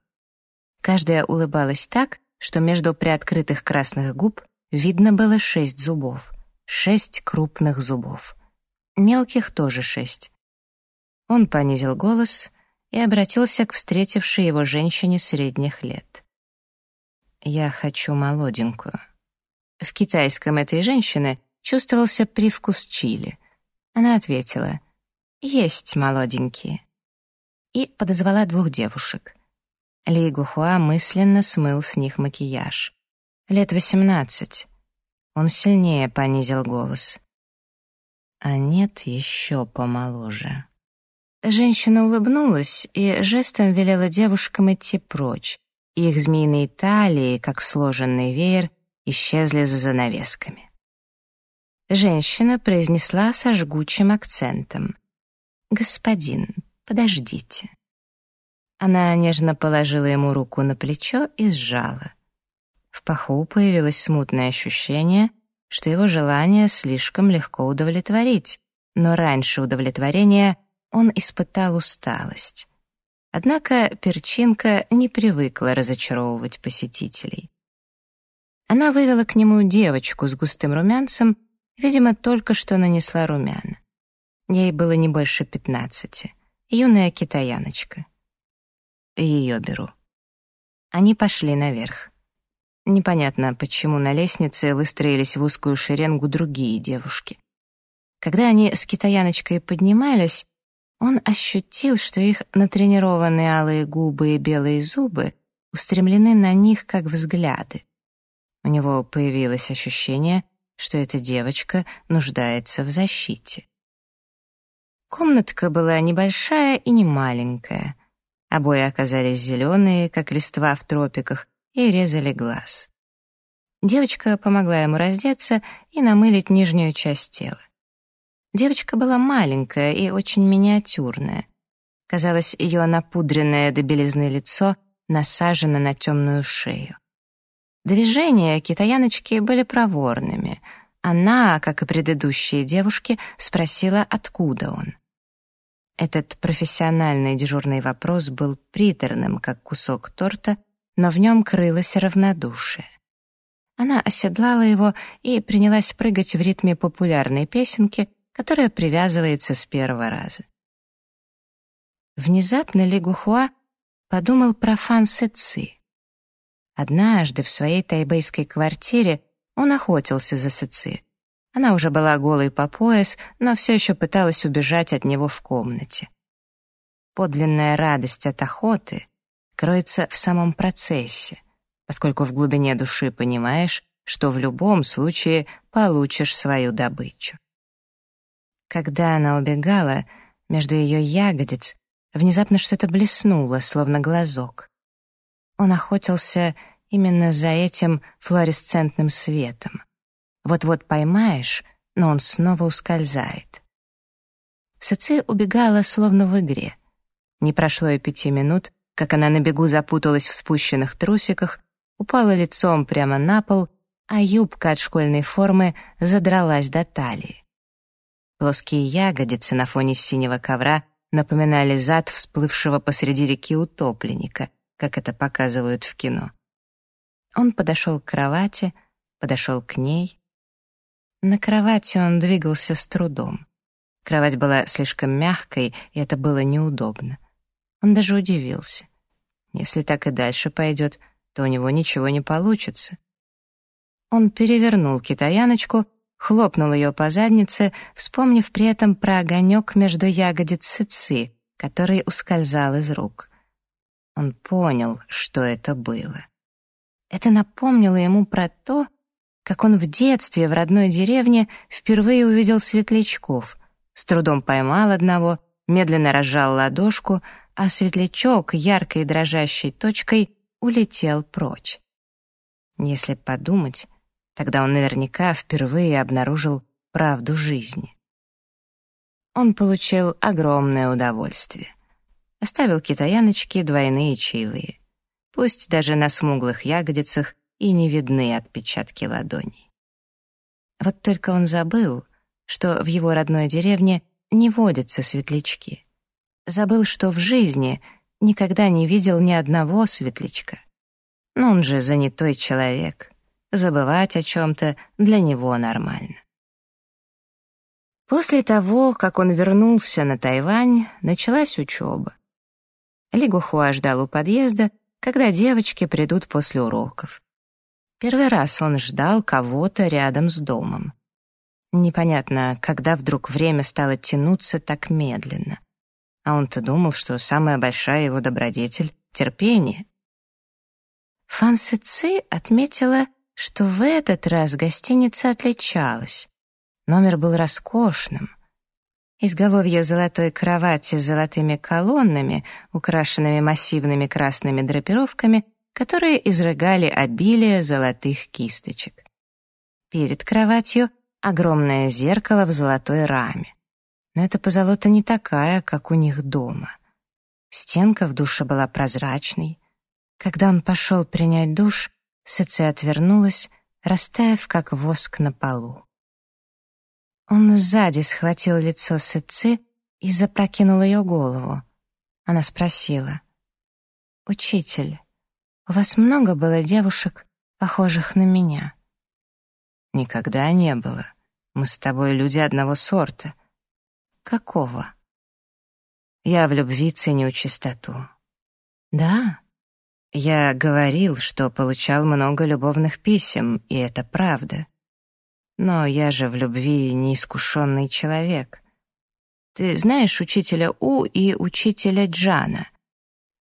Каждая улыбалась так, что между приоткрытых красных губ видно было шесть зубов. Шесть крупных зубов. Мелких тоже шесть. Он понизил голос и обратился к встретившей его женщине средних лет. «Я хочу молоденькую». В китайском этой женщины чувствовался привкус чили. Она ответила «Есть молоденькие» и подозвала двух девушек. Ли Гухуа мысленно смыл с них макияж. Лет восемнадцать. Он сильнее понизил голос. А нет, еще помоложе. Женщина улыбнулась и жестом велела девушкам идти прочь, их змеиные талии, как сложенный веер, исчезли за занавесками. Женщина произнесла со жгучим акцентом. «Господин, подождите». Она нежно положила ему руку на плечо и сжала. В паху появилось смутное ощущение, что его желание слишком легко удовлетворить, но раньше удовлетворения он испытал усталость. Однако перчинка не привыкла разочаровывать посетителей. Она вывела к нему девочку с густым румянцем, видимо, только что нанесла румяна. Ей было не больше пятнадцати. Юная китаяночка. Ее беру. Они пошли наверх. Непонятно, почему на лестнице выстроились в узкую шеренгу другие девушки. Когда они с китаяночкой поднимались, он ощутил, что их натренированные алые губы и белые зубы устремлены на них как взгляды. У него появилось ощущение, что эта девочка нуждается в защите. Комнатка была небольшая и не маленькая. Обои оказались зеленые, как листва в тропиках, и резали глаз. Девочка помогла ему раздеться и намылить нижнюю часть тела. Девочка была маленькая и очень миниатюрная. Казалось, ее напудренное до белизны лицо насажено на темную шею. Движения китаяночки были проворными. Она, как и предыдущие девушки, спросила, откуда он. Этот профессиональный дежурный вопрос был приторным, как кусок торта, но в нем крылось равнодушие. Она оседлала его и принялась прыгать в ритме популярной песенки, которая привязывается с первого раза. Внезапно Ли Гухуа подумал про Фан Сы Ци. Однажды в своей тайбэйской квартире он охотился за Сы Ци. Она уже была голой по пояс, но все еще пыталась убежать от него в комнате. Подлинная радость от охоты кроется в самом процессе, поскольку в глубине души понимаешь, что в любом случае получишь свою добычу. Когда она убегала, между ее ягодиц Внезапно что-то блеснуло, словно глазок. Он охотился именно за этим флуоресцентным светом. Вот-вот поймаешь, но он снова ускользает. Сыци убегала, словно в игре. Не прошло и пяти минут, как она на бегу запуталась в спущенных трусиках, упала лицом прямо на пол, а юбка от школьной формы задралась до талии. Плоские ягодицы на фоне синего ковра напоминали зад всплывшего посреди реки утопленника, как это показывают в кино. Он подошел к кровати, подошел к ней. На кровати он двигался с трудом. Кровать была слишком мягкой, и это было неудобно. Он даже удивился. Если так и дальше пойдет, то у него ничего не получится. Он перевернул китаяночку хлопнул ее по заднице, вспомнив при этом про огонек между ягодиц Сыцы, который ускользал из рук. Он понял, что это было. Это напомнило ему про то, как он в детстве в родной деревне впервые увидел светлячков, с трудом поймал одного, медленно разжал ладошку, а светлячок яркой дрожащей точкой улетел прочь. Если подумать, Тогда он наверняка впервые обнаружил правду жизни. Он получил огромное удовольствие. Оставил китаяночке двойные чаевые. Пусть даже на смуглых ягодицах и не видны отпечатки ладоней. Вот только он забыл, что в его родной деревне не водятся светлячки. Забыл, что в жизни никогда не видел ни одного светлячка. Но он же занятой человек забывать о чем-то для него нормально. После того, как он вернулся на Тайвань, началась учеба. Ли Гухуа ждал у подъезда, когда девочки придут после уроков. Первый раз он ждал кого-то рядом с домом. Непонятно, когда вдруг время стало тянуться так медленно. А он-то думал, что самая большая его добродетель — терпение. Фан Сы Ци отметила, что в этот раз гостиница отличалась. Номер был роскошным. Изголовье золотой кровати с золотыми колоннами, украшенными массивными красными драпировками, которые изрыгали обилие золотых кисточек. Перед кроватью огромное зеркало в золотой раме. Но эта позолота не такая, как у них дома. Стенка в душе была прозрачной. Когда он пошел принять душ, Сэци отвернулась, растаяв, как воск на полу. Он сзади схватил лицо Сэци и запрокинул ее голову. Она спросила. «Учитель, у вас много было девушек, похожих на меня?» «Никогда не было. Мы с тобой люди одного сорта». «Какого?» «Я в любви ценю чистоту». «Да?» Я говорил, что получал много любовных писем, и это правда. Но я же в любви неискушенный человек. Ты знаешь учителя У и учителя Джана?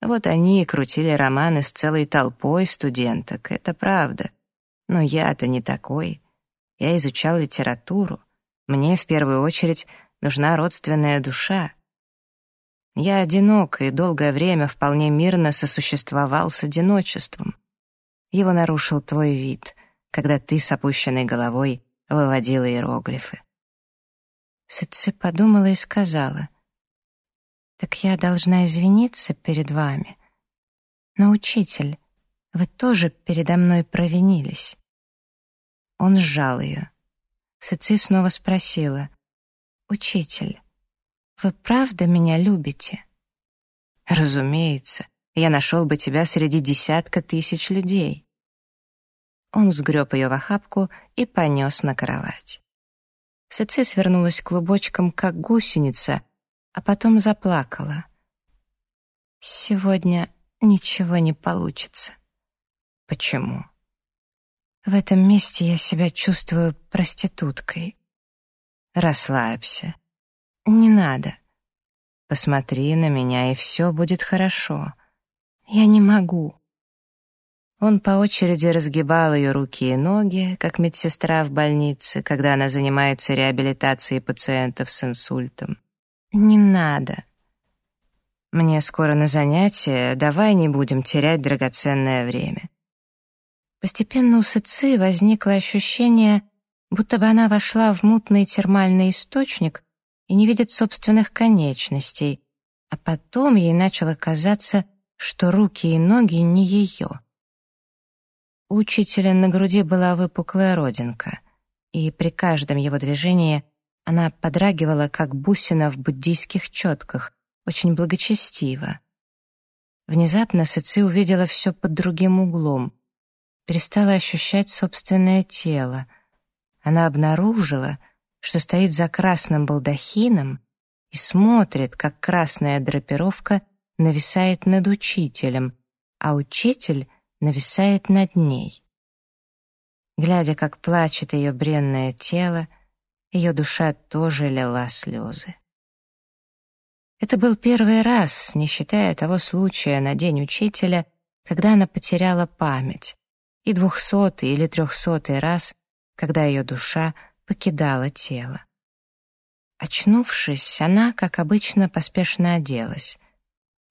Вот они крутили романы с целой толпой студенток, это правда. Но я-то не такой. Я изучал литературу. Мне в первую очередь нужна родственная душа. Я одинок и долгое время вполне мирно сосуществовал с одиночеством. Его нарушил твой вид, когда ты с опущенной головой выводила иероглифы. Сыци подумала и сказала, «Так я должна извиниться перед вами. Но, учитель, вы тоже передо мной провинились». Он сжал ее. Сыци снова спросила, «Учитель, вы правда меня любите?» «Разумеется, я нашел бы тебя среди десятка тысяч людей». Он сгреб ее в охапку и понес на кровать. Сыци свернулась клубочком, как гусеница, а потом заплакала. «Сегодня ничего не получится». «Почему?» «В этом месте я себя чувствую проституткой». «Расслабься». «Не надо». «Посмотри на меня, и все будет хорошо». «Я не могу». Он по очереди разгибал ее руки и ноги, как медсестра в больнице, когда она занимается реабилитацией пациентов с инсультом. «Не надо». «Мне скоро на занятие, давай не будем терять драгоценное время». Постепенно у Сыцы возникло ощущение, будто бы она вошла в мутный термальный источник и не видит собственных конечностей, а потом ей начало казаться, что руки и ноги не ее. У учителя на груди была выпуклая родинка, и при каждом его движении она подрагивала, как бусина в буддийских четках, очень благочестиво. Внезапно Сыци увидела все под другим углом, перестала ощущать собственное тело. Она обнаружила, что стоит за красным балдахином и смотрит, как красная драпировка нависает над учителем, а учитель — нависает над ней. Глядя, как плачет ее бренное тело, ее душа тоже лила слезы. Это был первый раз, не считая того случая на День Учителя, когда она потеряла память, и двухсотый или трехсотый раз, когда ее душа покидала тело. Очнувшись, она, как обычно, поспешно оделась.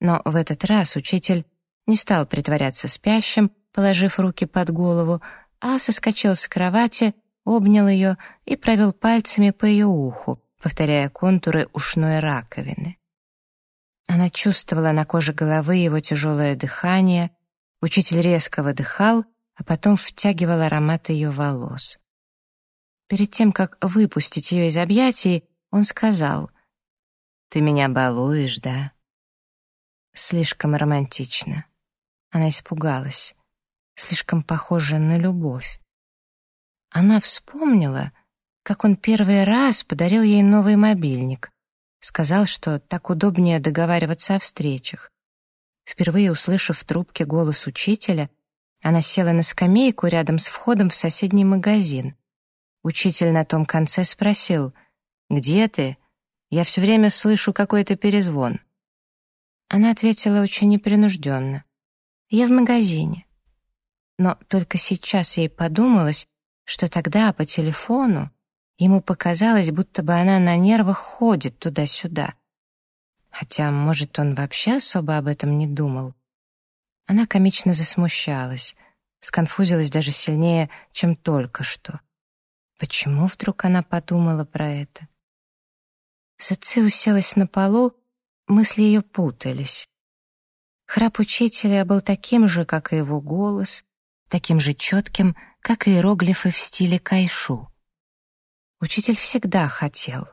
Но в этот раз учитель не стал притворяться спящим, положив руки под голову, а соскочил с кровати, обнял ее и провел пальцами по ее уху, повторяя контуры ушной раковины. Она чувствовала на коже головы его тяжелое дыхание, учитель резко выдыхал, а потом втягивал аромат ее волос. Перед тем, как выпустить ее из объятий, он сказал, «Ты меня балуешь, да?» Слишком романтично. Она испугалась. Слишком похоже на любовь. Она вспомнила, как он первый раз подарил ей новый мобильник. Сказал, что так удобнее договариваться о встречах. Впервые услышав в трубке голос учителя, она села на скамейку рядом с входом в соседний магазин. Учитель на том конце спросил, «Где ты? Я все время слышу какой-то перезвон». Она ответила очень непринужденно. Я в магазине. Но только сейчас ей подумалось, что тогда по телефону ему показалось, будто бы она на нервах ходит туда-сюда. Хотя, может, он вообще особо об этом не думал. Она комично засмущалась, сконфузилась даже сильнее, чем только что. Почему вдруг она подумала про это? Саци уселась на полу, мысли ее путались. Храп учителя был таким же, как и его голос, таким же четким, как и иероглифы в стиле кайшу. Учитель всегда хотел.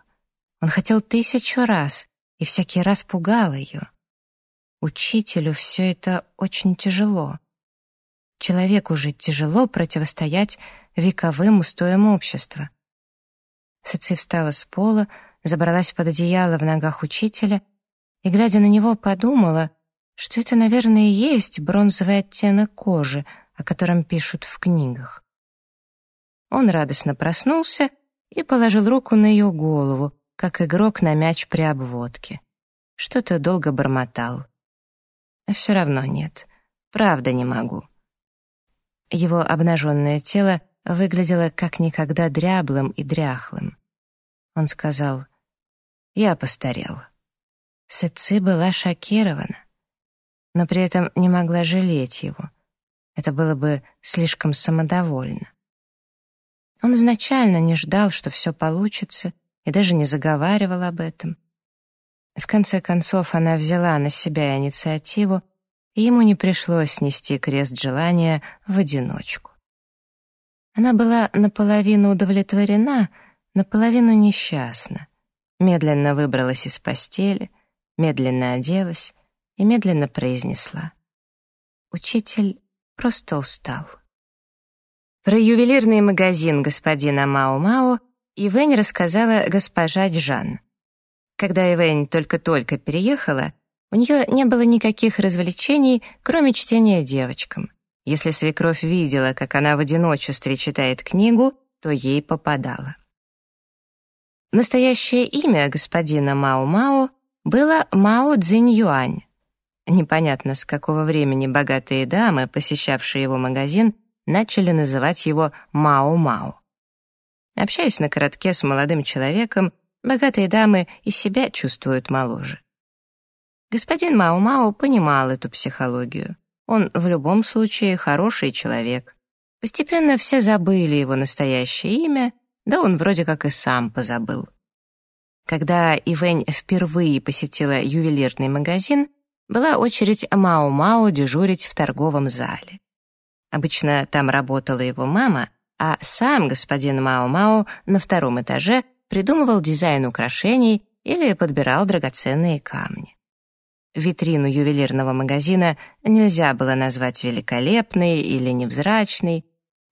Он хотел тысячу раз и всякий раз пугал ее. Учителю все это очень тяжело. Человеку же тяжело противостоять вековым устоям общества. Сыци встала с пола, забралась под одеяло в ногах учителя и, глядя на него, подумала, что это, наверное, и есть бронзовый оттенок кожи, о котором пишут в книгах. Он радостно проснулся и положил руку на ее голову, как игрок на мяч при обводке. Что-то долго бормотал. Все равно нет. Правда не могу. Его обнаженное тело выглядело как никогда дряблым и дряхлым. Он сказал, «Я постарел». Сэци была шокирована, но при этом не могла жалеть его. Это было бы слишком самодовольно. Он изначально не ждал, что все получится, и даже не заговаривал об этом. В конце концов, она взяла на себя инициативу, ему не пришлось нести крест желания в одиночку. Она была наполовину удовлетворена, наполовину несчастна. Медленно выбралась из постели, медленно оделась и медленно произнесла. Учитель просто устал. Про ювелирный магазин господина Мао-Мао Ивэнь рассказала госпожа Джан. Когда Ивэнь только-только переехала, у нее не было никаких развлечений, кроме чтения девочкам. Если свекровь видела, как она в одиночестве читает книгу, то ей попадало. Настоящее имя господина Мао-Мао было Мао Цзинь-Юань. Непонятно, с какого времени богатые дамы, посещавшие его магазин, начали называть его Мао-Мао. Общаясь на коротке с молодым человеком, богатые дамы и себя чувствуют моложе. Господин Мао-Мао понимал эту психологию. Он в любом случае хороший человек. Постепенно все забыли его настоящее имя, да он вроде как и сам позабыл. Когда Ивэнь впервые посетила ювелирный магазин, была очередь Мао-Мао дежурить в торговом зале. Обычно там работала его мама, а сам господин Мао-Мао на втором этаже придумывал дизайн украшений или подбирал драгоценные камни. Витрину ювелирного магазина нельзя было назвать великолепной или невзрачной.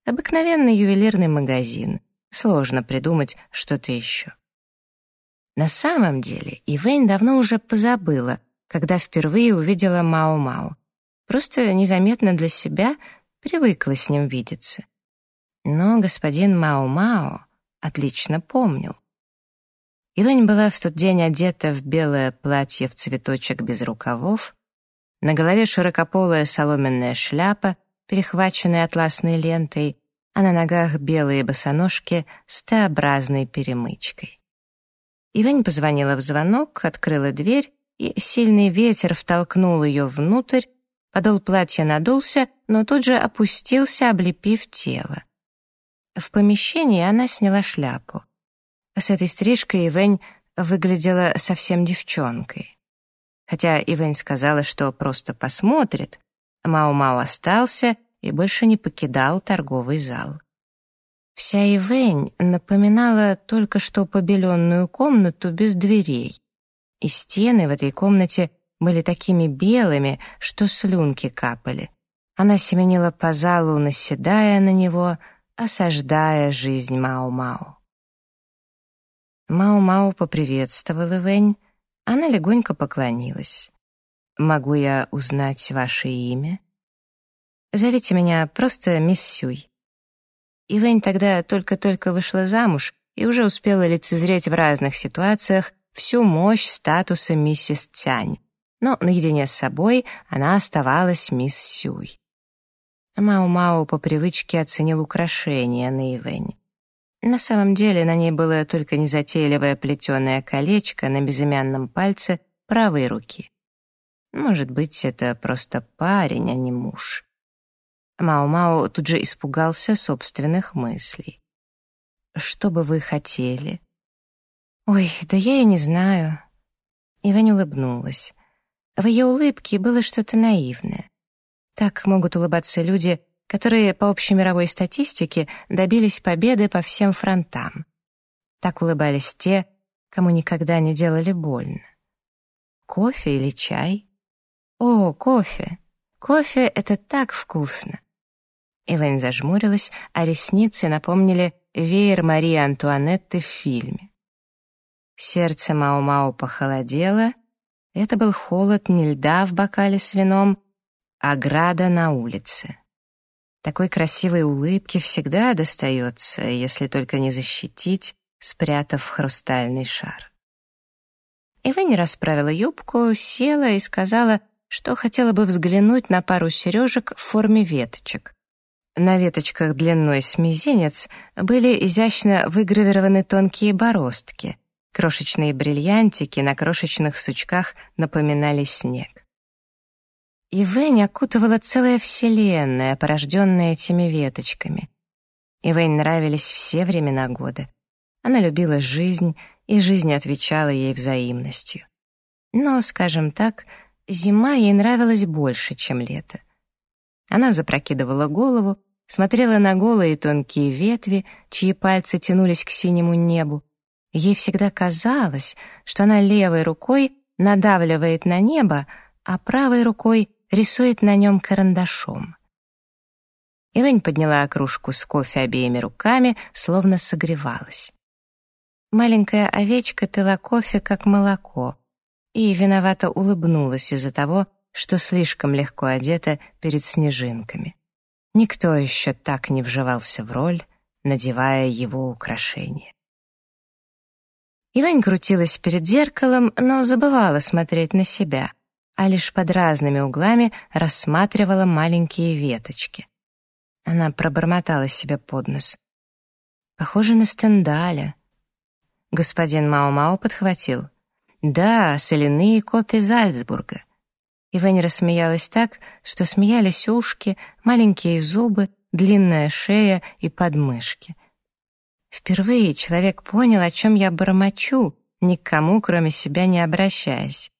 Обыкновенный ювелирный магазин. Сложно придумать что-то еще. На самом деле Ивэнь давно уже позабыла, когда впервые увидела Мао-Мао. Просто незаметно для себя привыкла с ним видеться. Но господин Мао-Мао отлично помнил. Ивань была в тот день одета в белое платье в цветочек без рукавов, на голове широкополая соломенная шляпа, перехваченная атласной лентой, а на ногах белые босоножки с Т-образной перемычкой. Ивань позвонила в звонок, открыла дверь, и сильный ветер втолкнул ее внутрь, подол платья надулся, но тут же опустился, облепив тело. В помещении она сняла шляпу. С этой стрижкой Ивэнь выглядела совсем девчонкой. Хотя Ивэнь сказала, что просто посмотрит, Мао-Мао остался и больше не покидал торговый зал. Вся Ивэнь напоминала только что побеленную комнату без дверей. И стены в этой комнате были такими белыми, что слюнки капали. Она семенила по залу, наседая на него — осаждая жизнь Мао-Мао. Мао-Мао поприветствовал Ивэнь, она легонько поклонилась. «Могу я узнать ваше имя?» «Зовите меня просто мисс Сюй». Ивэнь тогда только-только вышла замуж и уже успела лицезреть в разных ситуациях всю мощь статуса миссис Цянь, но наедине с собой она оставалась мисс Сюй. Мао-Мао по привычке оценил украшение на Ивэнь. На самом деле на ней было только незатейливое плетеное колечко на безымянном пальце правой руки. Может быть, это просто парень, а не муж. Мао-Мао тут же испугался собственных мыслей. «Что бы вы хотели?» «Ой, да я и не знаю». Ивань улыбнулась. В ее улыбке было что-то наивное. Так могут улыбаться люди, которые по общемировой статистике добились победы по всем фронтам. Так улыбались те, кому никогда не делали больно. Кофе или чай? О, кофе! Кофе — это так вкусно! Ивэнь зажмурилась, а ресницы напомнили веер Марии Антуанетты в фильме. Сердце Мао-Мао похолодело. Это был холод не льда в бокале с вином, Ограда на улице. Такой красивой улыбки всегда достается, если только не защитить, спрятав хрустальный шар. Ивэнь расправила юбку, села и сказала, что хотела бы взглянуть на пару сережек в форме веточек. На веточках длиной с мизинец были изящно выгравированы тонкие бороздки. Крошечные бриллиантики на крошечных сучках напоминали снег. И Вэнь окутывала целая вселенная, порожденная этими веточками. И Вэнь нравились все времена года. Она любила жизнь, и жизнь отвечала ей взаимностью. Но, скажем так, зима ей нравилась больше, чем лето. Она запрокидывала голову, смотрела на голые тонкие ветви, чьи пальцы тянулись к синему небу. Ей всегда казалось, что она левой рукой надавливает на небо, а правой рукой рисует на нем карандашом. Ивэнь подняла кружку с кофе обеими руками, словно согревалась. Маленькая овечка пила кофе, как молоко, и виновато улыбнулась из-за того, что слишком легко одета перед снежинками. Никто еще так не вживался в роль, надевая его украшения. Ивань крутилась перед зеркалом, но забывала смотреть на себя а лишь под разными углами рассматривала маленькие веточки. Она пробормотала себе под нос. «Похоже на Стендаля». Господин Мао-Мао подхватил. «Да, соляные копии Зальцбурга». Ивань рассмеялась так, что смеялись ушки, маленькие зубы, длинная шея и подмышки. Впервые человек понял, о чем я бормочу, никому, кроме себя, не обращаясь.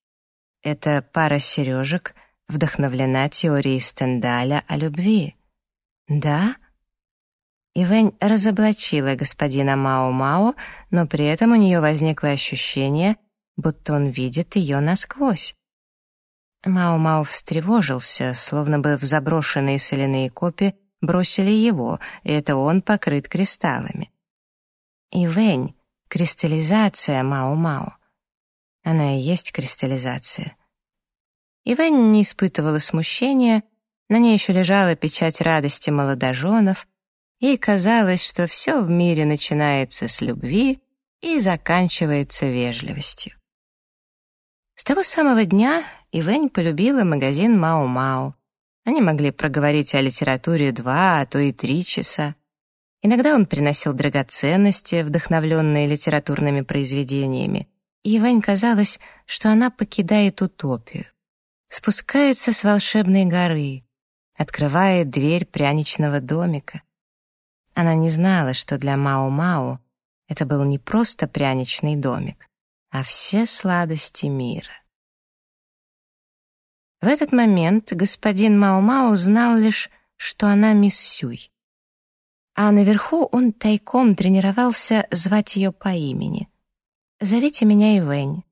Эта пара сережек вдохновлена теорией Стендаля о любви. Да? Ивэнь разоблачила господина Мао-Мао, но при этом у нее возникло ощущение, будто он видит ее насквозь. Мао-Мао встревожился, словно бы в заброшенные соляные копи бросили его, и это он покрыт кристаллами. Ивэнь — кристаллизация Мао-Мао. Она и есть кристаллизация. Ивэнь не испытывала смущения, на ней еще лежала печать радости молодоженов. Ей казалось, что все в мире начинается с любви и заканчивается вежливостью. С того самого дня Ивэнь полюбила магазин «Мао-Мао». Они могли проговорить о литературе два, а то и три часа. Иногда он приносил драгоценности, вдохновленные литературными произведениями, Ивань казалось, что она покидает утопию. Спускается с волшебной горы, открывает дверь пряничного домика. Она не знала, что для Мао-Мао это был не просто пряничный домик, а все сладости мира. В этот момент господин Мао-Мао знал лишь, что она мисс Сюй. А наверху он тайком тренировался звать ее по имени — «Зовите меня Ивэнь».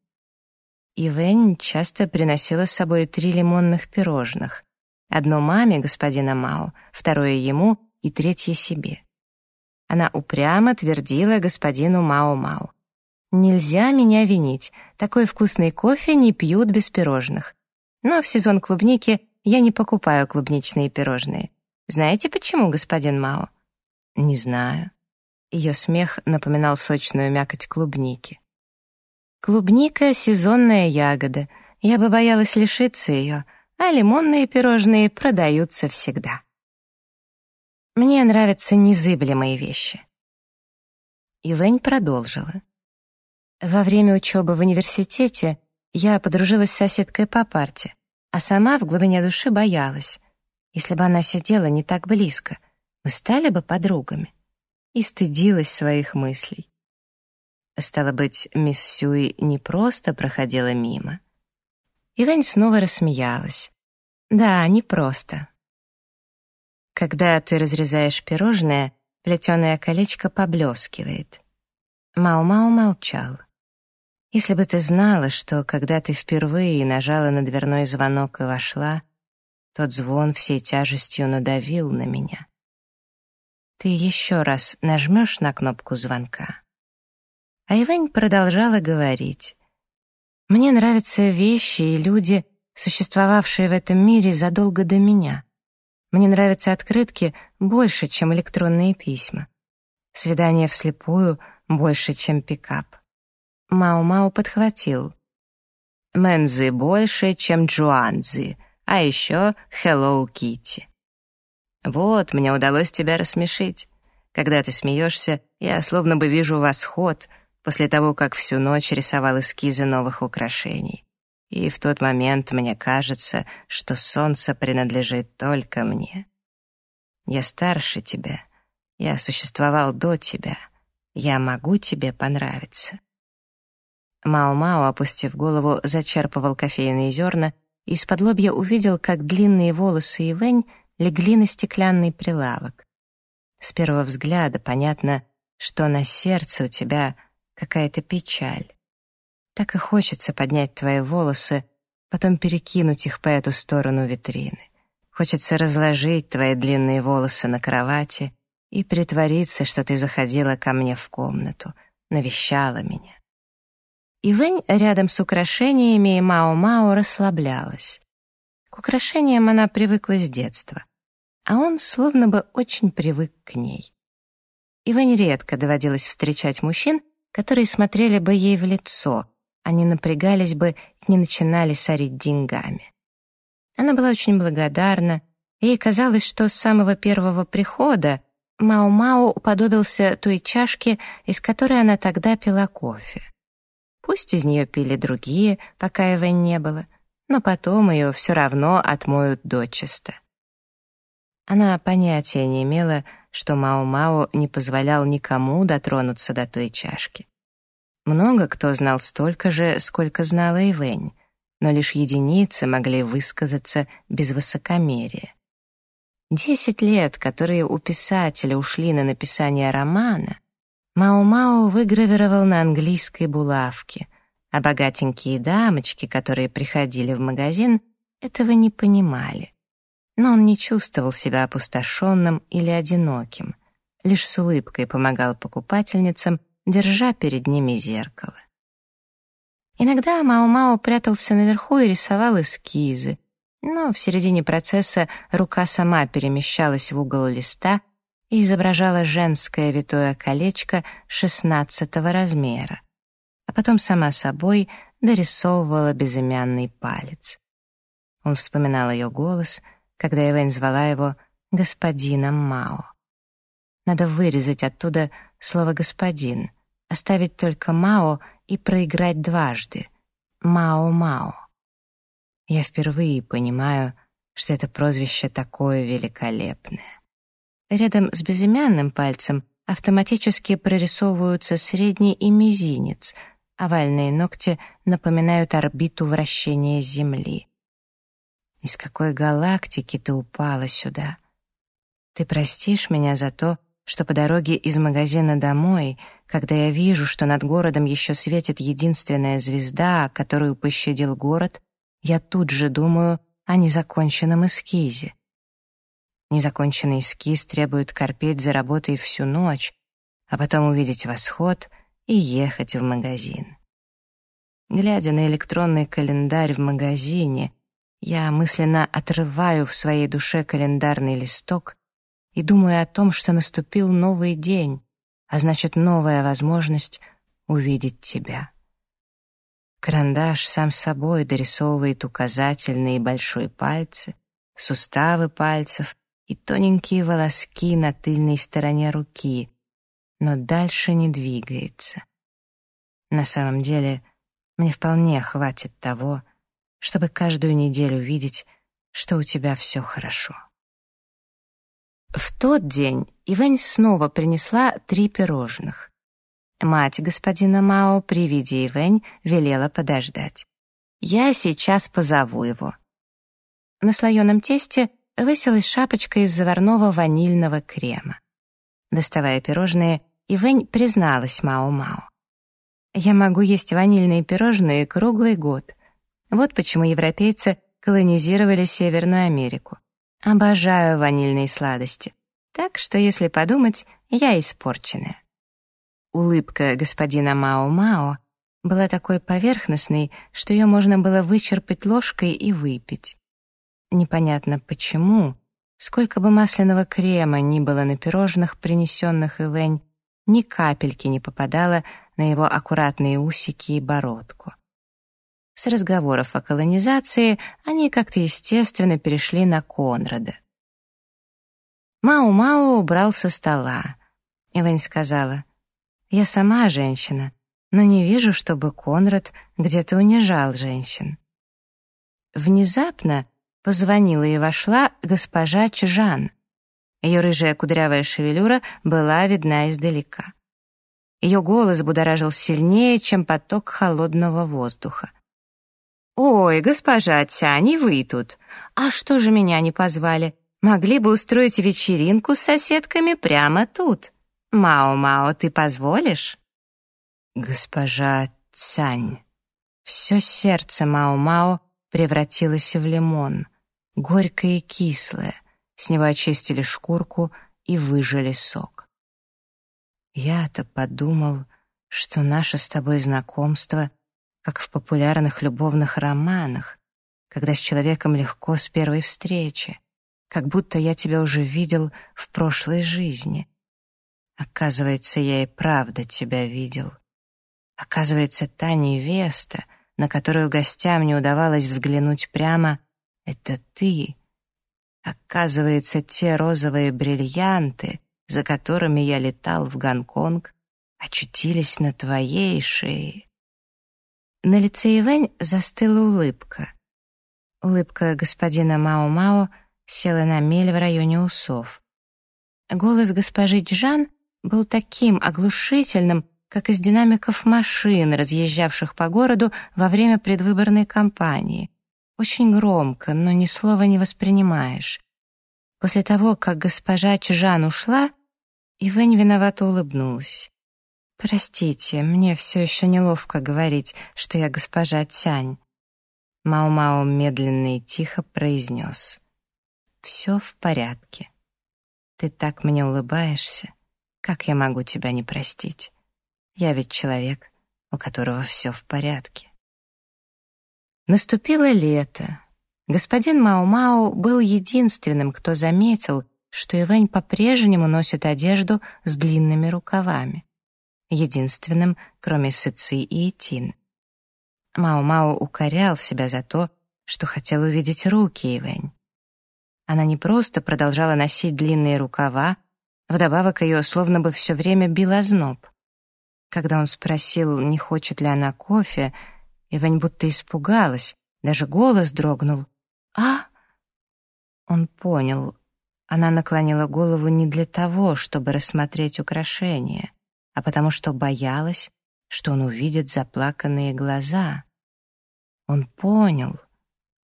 Ивэнь часто приносила с собой три лимонных пирожных. Одно маме господина Мао, второе ему и третье себе. Она упрямо твердила господину Мао-Мао. «Нельзя меня винить, такой вкусный кофе не пьют без пирожных. Но в сезон клубники я не покупаю клубничные пирожные. Знаете почему, господин Мао?» «Не знаю». Ее смех напоминал сочную мякоть клубники. Клубника — сезонная ягода. Я бы боялась лишиться ее, а лимонные пирожные продаются всегда. Мне нравятся незыблемые вещи. Ивэнь продолжила. Во время учебы в университете я подружилась с соседкой по парте, а сама в глубине души боялась. Если бы она сидела не так близко, мы стали бы подругами. И стыдилась своих мыслей. Стало быть, мисс Сюй не просто проходила мимо. Ивань снова рассмеялась. Да, не просто. Когда ты разрезаешь пирожное, плетеное колечко поблескивает. Мао-Мао молчал. Если бы ты знала, что когда ты впервые нажала на дверной звонок и вошла, тот звон всей тяжестью надавил на меня. Ты еще раз нажмешь на кнопку звонка? А Ивань продолжала говорить. «Мне нравятся вещи и люди, существовавшие в этом мире задолго до меня. Мне нравятся открытки больше, чем электронные письма. Свидание вслепую больше, чем пикап». Мау-Мау подхватил. Мэнзы больше, чем Джуанзы, а еще Hello Kitty. Вот, мне удалось тебя рассмешить. Когда ты смеешься, я словно бы вижу восход после того, как всю ночь рисовал эскизы новых украшений. И в тот момент мне кажется, что солнце принадлежит только мне. Я старше тебя, я существовал до тебя, я могу тебе понравиться. Мао-Мао, опустив голову, зачерпывал кофейные зерна и из-под лобья увидел, как длинные волосы Ивэнь легли на стеклянный прилавок. С первого взгляда понятно, что на сердце у тебя какая-то печаль. Так и хочется поднять твои волосы, потом перекинуть их по эту сторону витрины. Хочется разложить твои длинные волосы на кровати и притвориться, что ты заходила ко мне в комнату, навещала меня. Ивэнь рядом с украшениями и Мао-Мао расслаблялась. К украшениям она привыкла с детства, а он словно бы очень привык к ней. Ивэнь редко доводилось встречать мужчин, которые смотрели бы ей в лицо, они напрягались бы и не начинали сорить деньгами. Она была очень благодарна, ей казалось, что с самого первого прихода Мао-Мао уподобился той чашке, из которой она тогда пила кофе. Пусть из нее пили другие, пока его не было, но потом ее все равно отмоют дочисто. Она понятия не имела, что Мао-Мао не позволял никому дотронуться до той чашки. Много кто знал столько же, сколько знала и Вэнь, но лишь единицы могли высказаться без высокомерия. Десять лет, которые у писателя ушли на написание романа, Мао-Мао выгравировал на английской булавке, а богатенькие дамочки, которые приходили в магазин, этого не понимали. Но он не чувствовал себя опустошенным или одиноким, лишь с улыбкой помогал покупательницам держа перед ними зеркало. Иногда Мао-Мао прятался наверху и рисовал эскизы, но в середине процесса рука сама перемещалась в угол листа и изображала женское витое колечко шестнадцатого размера, а потом сама собой дорисовывала безымянный палец. Он вспоминал ее голос, когда Эвень звала его господином Мао. Надо вырезать оттуда слово «господин», оставить только Мао и проиграть дважды. Мао-Мао. Я впервые понимаю, что это прозвище такое великолепное. Рядом с безымянным пальцем автоматически прорисовываются средний и мизинец, овальные ногти напоминают орбиту вращения Земли. Из какой галактики ты упала сюда? Ты простишь меня за то, что по дороге из магазина домой, когда я вижу, что над городом еще светит единственная звезда, которую пощадил город, я тут же думаю о незаконченном эскизе. Незаконченный эскиз требует корпеть за работой всю ночь, а потом увидеть восход и ехать в магазин. Глядя на электронный календарь в магазине, я мысленно отрываю в своей душе календарный листок и думаю о том, что наступил новый день, а значит, новая возможность увидеть тебя. Карандаш сам собой дорисовывает указательные и большой пальцы, суставы пальцев и тоненькие волоски на тыльной стороне руки, но дальше не двигается. На самом деле, мне вполне хватит того, чтобы каждую неделю видеть, что у тебя все хорошо. В тот день Ивэнь снова принесла три пирожных. Мать господина Мао при виде Ивэнь велела подождать. «Я сейчас позову его». На слоеном тесте высилась шапочка из заварного ванильного крема. Доставая пирожные, Ивэнь призналась Мао-Мао. «Я могу есть ванильные пирожные круглый год. Вот почему европейцы колонизировали Северную Америку. Обожаю ванильные сладости. Так что, если подумать, я испорченная. Улыбка господина Мао-Мао была такой поверхностной, что ее можно было вычерпать ложкой и выпить. Непонятно почему, сколько бы масляного крема ни было на пирожных, принесенных Ивэнь, ни капельки не попадало на его аккуратные усики и бородку. С разговоров о колонизации они как-то естественно перешли на Конрада. Мау-Мау убрал со стола. Ивань сказала, «Я сама женщина, но не вижу, чтобы Конрад где-то унижал женщин». Внезапно позвонила и вошла госпожа Чжан. Ее рыжая кудрявая шевелюра была видна издалека. Ее голос будоражил сильнее, чем поток холодного воздуха. «Ой, госпожа Тянь, вы тут! А что же меня не позвали? Могли бы устроить вечеринку с соседками прямо тут. Мао-Мао, ты позволишь?» Госпожа Цянь. Все сердце Мао-Мао превратилось в лимон, горькое и кислое. С него очистили шкурку и выжали сок. Я-то подумал, что наше с тобой знакомство, как в популярных любовных романах, когда с человеком легко с первой встречи, как будто я тебя уже видел в прошлой жизни. Оказывается, я и правда тебя видел. Оказывается, та невеста, на которую гостям не удавалось взглянуть прямо, — это ты. Оказывается, те розовые бриллианты, за которыми я летал в Гонконг, очутились на твоей шее. На лице Ивэнь застыла улыбка. Улыбка господина Мао-Мао села на мель в районе усов. Голос госпожи Джан был таким оглушительным, как из динамиков машин, разъезжавших по городу во время предвыборной кампании. Очень громко, но ни слова не воспринимаешь. После того, как госпожа Чжан ушла, Ивэнь виновато улыбнулась. «Простите, мне все еще неловко говорить, что я госпожа Цянь». Мао-Мао медленно и тихо произнес. «Все в порядке. Ты так мне улыбаешься. Как я могу тебя не простить? Я ведь человек, у которого все в порядке». Наступило лето, Господин Мао-Мао был единственным, кто заметил, что Ивэнь по-прежнему носит одежду с длинными рукавами. Единственным, кроме Сыцы и Этин. Мао-Мао укорял себя за то, что хотел увидеть руки Ивэнь. Она не просто продолжала носить длинные рукава, вдобавок ее словно бы все время бил озноб. Когда он спросил, не хочет ли она кофе, Ивэнь будто испугалась, даже голос дрогнул. «А?» Он понял. Она наклонила голову не для того, чтобы рассмотреть украшения, а потому что боялась, что он увидит заплаканные глаза. Он понял.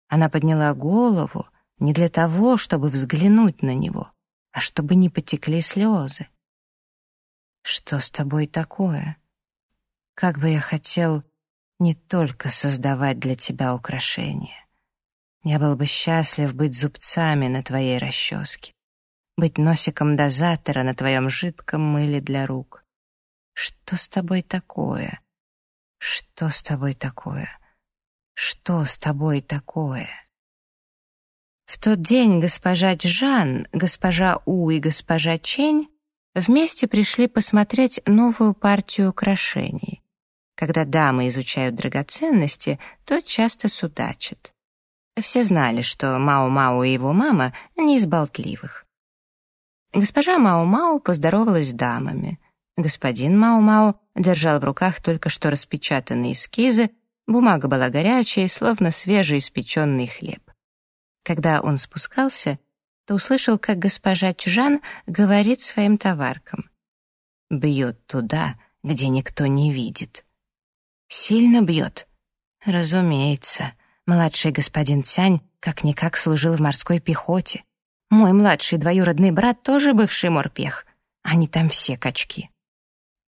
Она подняла голову не для того, чтобы взглянуть на него, а чтобы не потекли слезы. «Что с тобой такое? Как бы я хотел не только создавать для тебя украшения, я был бы счастлив быть зубцами на твоей расческе, быть носиком дозатора на твоем жидком мыле для рук. Что с тобой такое? Что с тобой такое? Что с тобой такое? В тот день госпожа Джан, госпожа У и госпожа Чень вместе пришли посмотреть новую партию украшений. Когда дамы изучают драгоценности, то часто судачат. Все знали, что Мао-Мао и его мама не из болтливых. Госпожа Мао-Мао поздоровалась с дамами. Господин Мао-Мао держал в руках только что распечатанные эскизы, бумага была горячая, словно свежеиспеченный хлеб. Когда он спускался, то услышал, как госпожа Чжан говорит своим товаркам. «Бьет туда, где никто не видит». «Сильно бьет?» «Разумеется. Младший господин Цянь как-никак служил в морской пехоте. Мой младший двоюродный брат тоже бывший морпех. Они там все качки.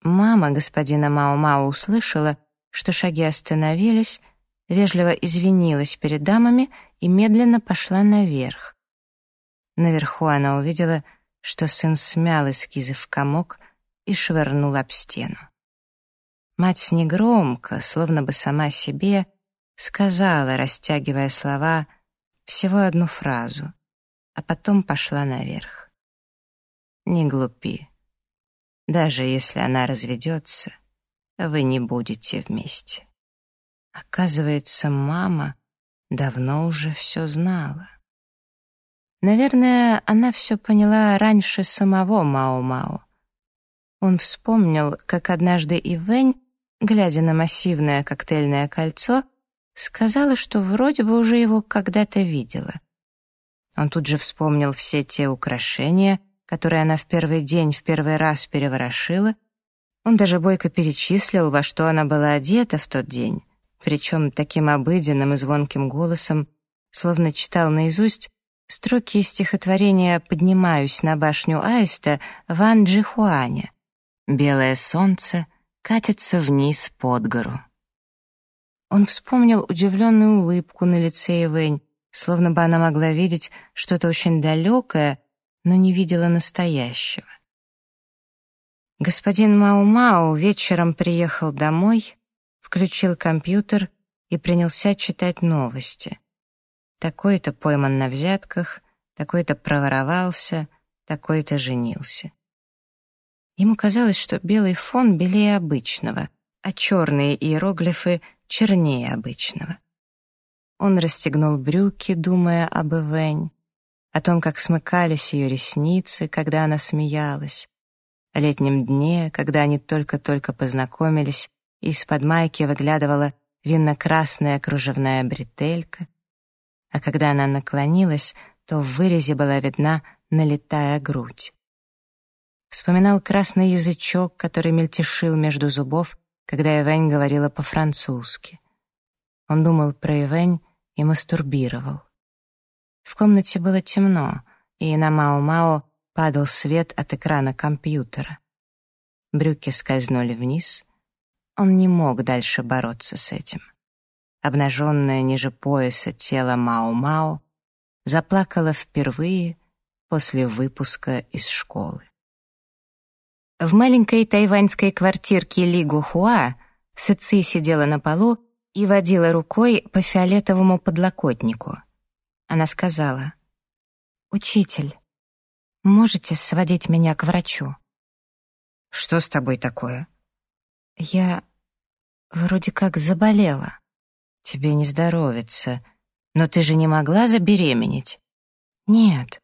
Мама господина Мао-Мао услышала, что шаги остановились, вежливо извинилась перед дамами и медленно пошла наверх. Наверху она увидела, что сын смял эскизы в комок и швырнул об стену. Мать негромко, словно бы сама себе, сказала, растягивая слова, всего одну фразу, а потом пошла наверх. Не глупи. Даже если она разведется, вы не будете вместе. Оказывается, мама давно уже все знала. Наверное, она все поняла раньше самого Мао-Мао. Он вспомнил, как однажды Ивэнь, глядя на массивное коктейльное кольцо, сказала, что вроде бы уже его когда-то видела. Он тут же вспомнил все те украшения, которые она в первый день в первый раз переворошила. Он даже бойко перечислил, во что она была одета в тот день, причем таким обыденным и звонким голосом, словно читал наизусть строки стихотворения «Поднимаюсь на башню Аиста» Ван Джихуаня. Белое солнце катится вниз под гору. Он вспомнил удивленную улыбку на лице Ивэнь, словно бы она могла видеть что-то очень далекое, но не видела настоящего. Господин Мау-Мау вечером приехал домой, включил компьютер и принялся читать новости. Такой-то пойман на взятках, такой-то проворовался, такой-то женился. Ему казалось, что белый фон белее обычного, а черные иероглифы чернее обычного. Он расстегнул брюки, думая об Эвень, о том, как смыкались ее ресницы, когда она смеялась, о летнем дне, когда они только-только познакомились, и из-под майки выглядывала винно-красная кружевная бретелька, а когда она наклонилась, то в вырезе была видна налетая грудь. Вспоминал красный язычок, который мельтешил между зубов, когда Эвень говорила по-французски. Он думал про Эвень и мастурбировал. В комнате было темно, и на Мао-Мао падал свет от экрана компьютера. Брюки скользнули вниз. Он не мог дальше бороться с этим обнаженное ниже пояса тело Мао-Мао, заплакала впервые после выпуска из школы. В маленькой тайваньской квартирке Ли Гухуа Сыци сидела на полу и водила рукой по фиолетовому подлокотнику. Она сказала, «Учитель, можете сводить меня к врачу?» «Что с тобой такое?» «Я вроде как заболела». «Тебе не здоровится. Но ты же не могла забеременеть?» «Нет».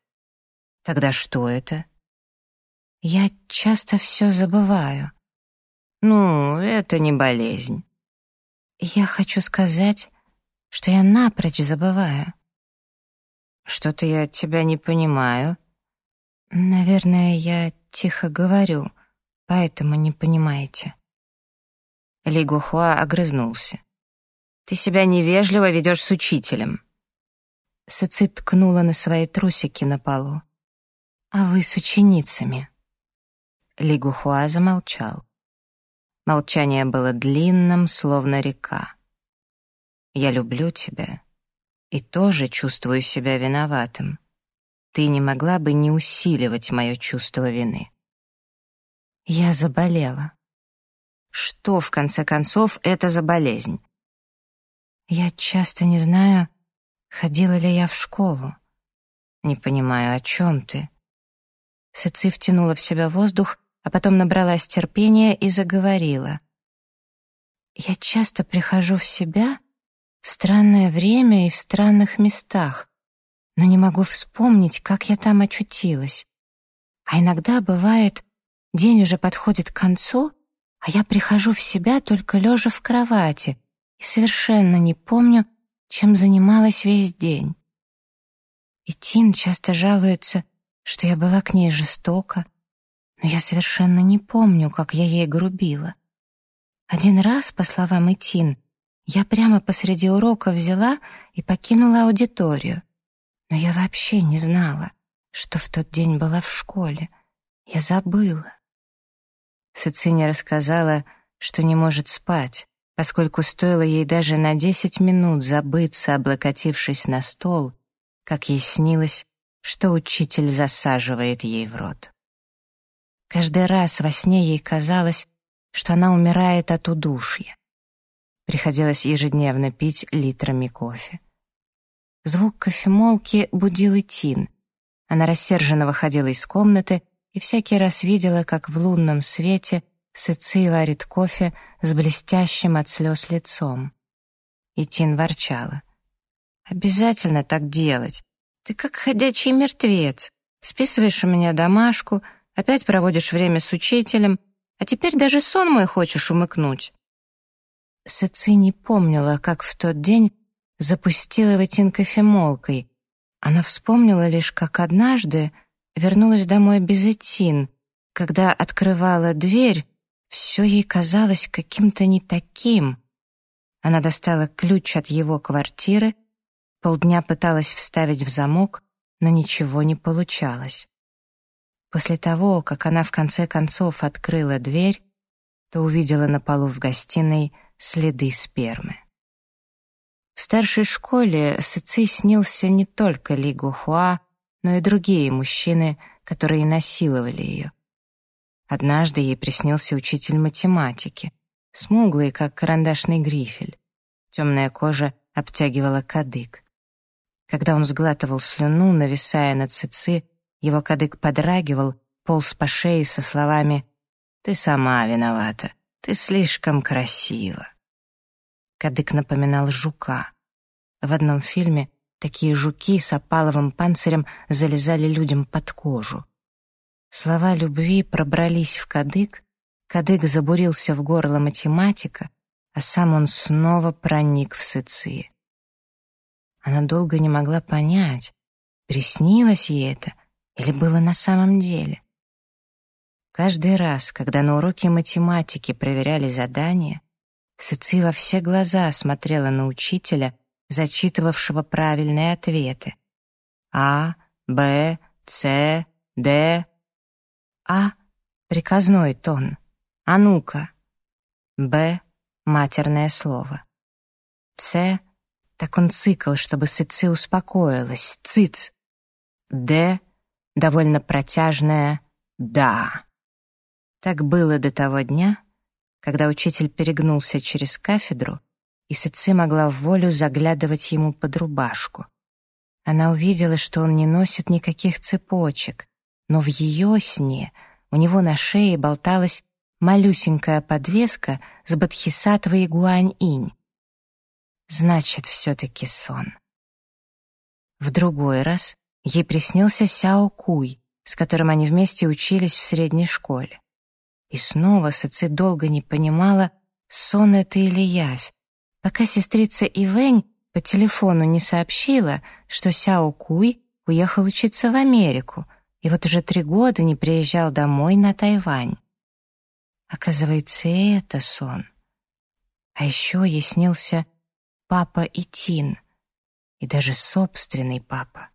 «Тогда что это?» «Я часто все забываю». «Ну, это не болезнь». «Я хочу сказать, что я напрочь забываю». «Что-то я тебя не понимаю». «Наверное, я тихо говорю, поэтому не понимаете». Ли Гухуа огрызнулся. Ты себя невежливо ведешь с учителем». Сыцит ткнула на свои трусики на полу. «А вы с ученицами?» Ли Гухуа замолчал. Молчание было длинным, словно река. «Я люблю тебя и тоже чувствую себя виноватым. Ты не могла бы не усиливать мое чувство вины». «Я заболела». «Что, в конце концов, это за болезнь? Я часто не знаю, ходила ли я в школу. Не понимаю, о чем ты. Сыци втянула в себя воздух, а потом набралась терпения и заговорила. Я часто прихожу в себя в странное время и в странных местах, но не могу вспомнить, как я там очутилась. А иногда бывает, день уже подходит к концу, а я прихожу в себя только лежа в кровати — и совершенно не помню, чем занималась весь день. И Тин часто жалуется, что я была к ней жестока, но я совершенно не помню, как я ей грубила. Один раз, по словам Итин, я прямо посреди урока взяла и покинула аудиторию, но я вообще не знала, что в тот день была в школе. Я забыла. Сациня рассказала, что не может спать, поскольку стоило ей даже на десять минут забыться, облокотившись на стол, как ей снилось, что учитель засаживает ей в рот. Каждый раз во сне ей казалось, что она умирает от удушья. Приходилось ежедневно пить литрами кофе. Звук кофемолки будил и Тин. Она рассерженно выходила из комнаты и всякий раз видела, как в лунном свете — Сыци варит кофе с блестящим от слез лицом. и Тин ворчала. «Обязательно так делать. Ты как ходячий мертвец. Списываешь у меня домашку, опять проводишь время с учителем, а теперь даже сон мой хочешь умыкнуть». Сыци не помнила, как в тот день запустила Ватин кофемолкой. Она вспомнила лишь, как однажды вернулась домой без Этин. Когда открывала дверь, все ей казалось каким-то не таким. Она достала ключ от его квартиры, полдня пыталась вставить в замок, но ничего не получалось. После того, как она в конце концов открыла дверь, то увидела на полу в гостиной следы спермы. В старшей школе Сыци снился не только Ли Гухуа, но и другие мужчины, которые насиловали ее. Однажды ей приснился учитель математики, смуглый, как карандашный грифель. Темная кожа обтягивала кадык. Когда он сглатывал слюну, нависая над Цици, его кадык подрагивал, полз по шее со словами «Ты сама виновата, ты слишком красива». Кадык напоминал жука. В одном фильме такие жуки с опаловым панцирем залезали людям под кожу. Слова любви пробрались в кадык, кадык забурился в горло математика, а сам он снова проник в сыцы. Она долго не могла понять, приснилось ей это или было на самом деле. Каждый раз, когда на уроке математики проверяли задания, Сыци во все глаза смотрела на учителя, зачитывавшего правильные ответы. А, Б, С, Д. А — приказной тон. А ну-ка. Б — матерное слово. С — так он цикл, чтобы Сыци успокоилась. Цыц. Д — довольно протяжное «да». Так было до того дня, когда учитель перегнулся через кафедру, и Сыци могла в волю заглядывать ему под рубашку. Она увидела, что он не носит никаких цепочек, но в ее сне у него на шее болталась малюсенькая подвеска с бодхисаттвой гуань-инь. Значит, все-таки сон. В другой раз ей приснился Сяо Куй, с которым они вместе учились в средней школе. И снова Сыци долго не понимала, сон это или явь, пока сестрица Ивэнь по телефону не сообщила, что Сяо Куй уехал учиться в Америку и вот уже три года не приезжал домой на Тайвань. Оказывается, и это сон. А еще ей снился папа и Тин, и даже собственный папа.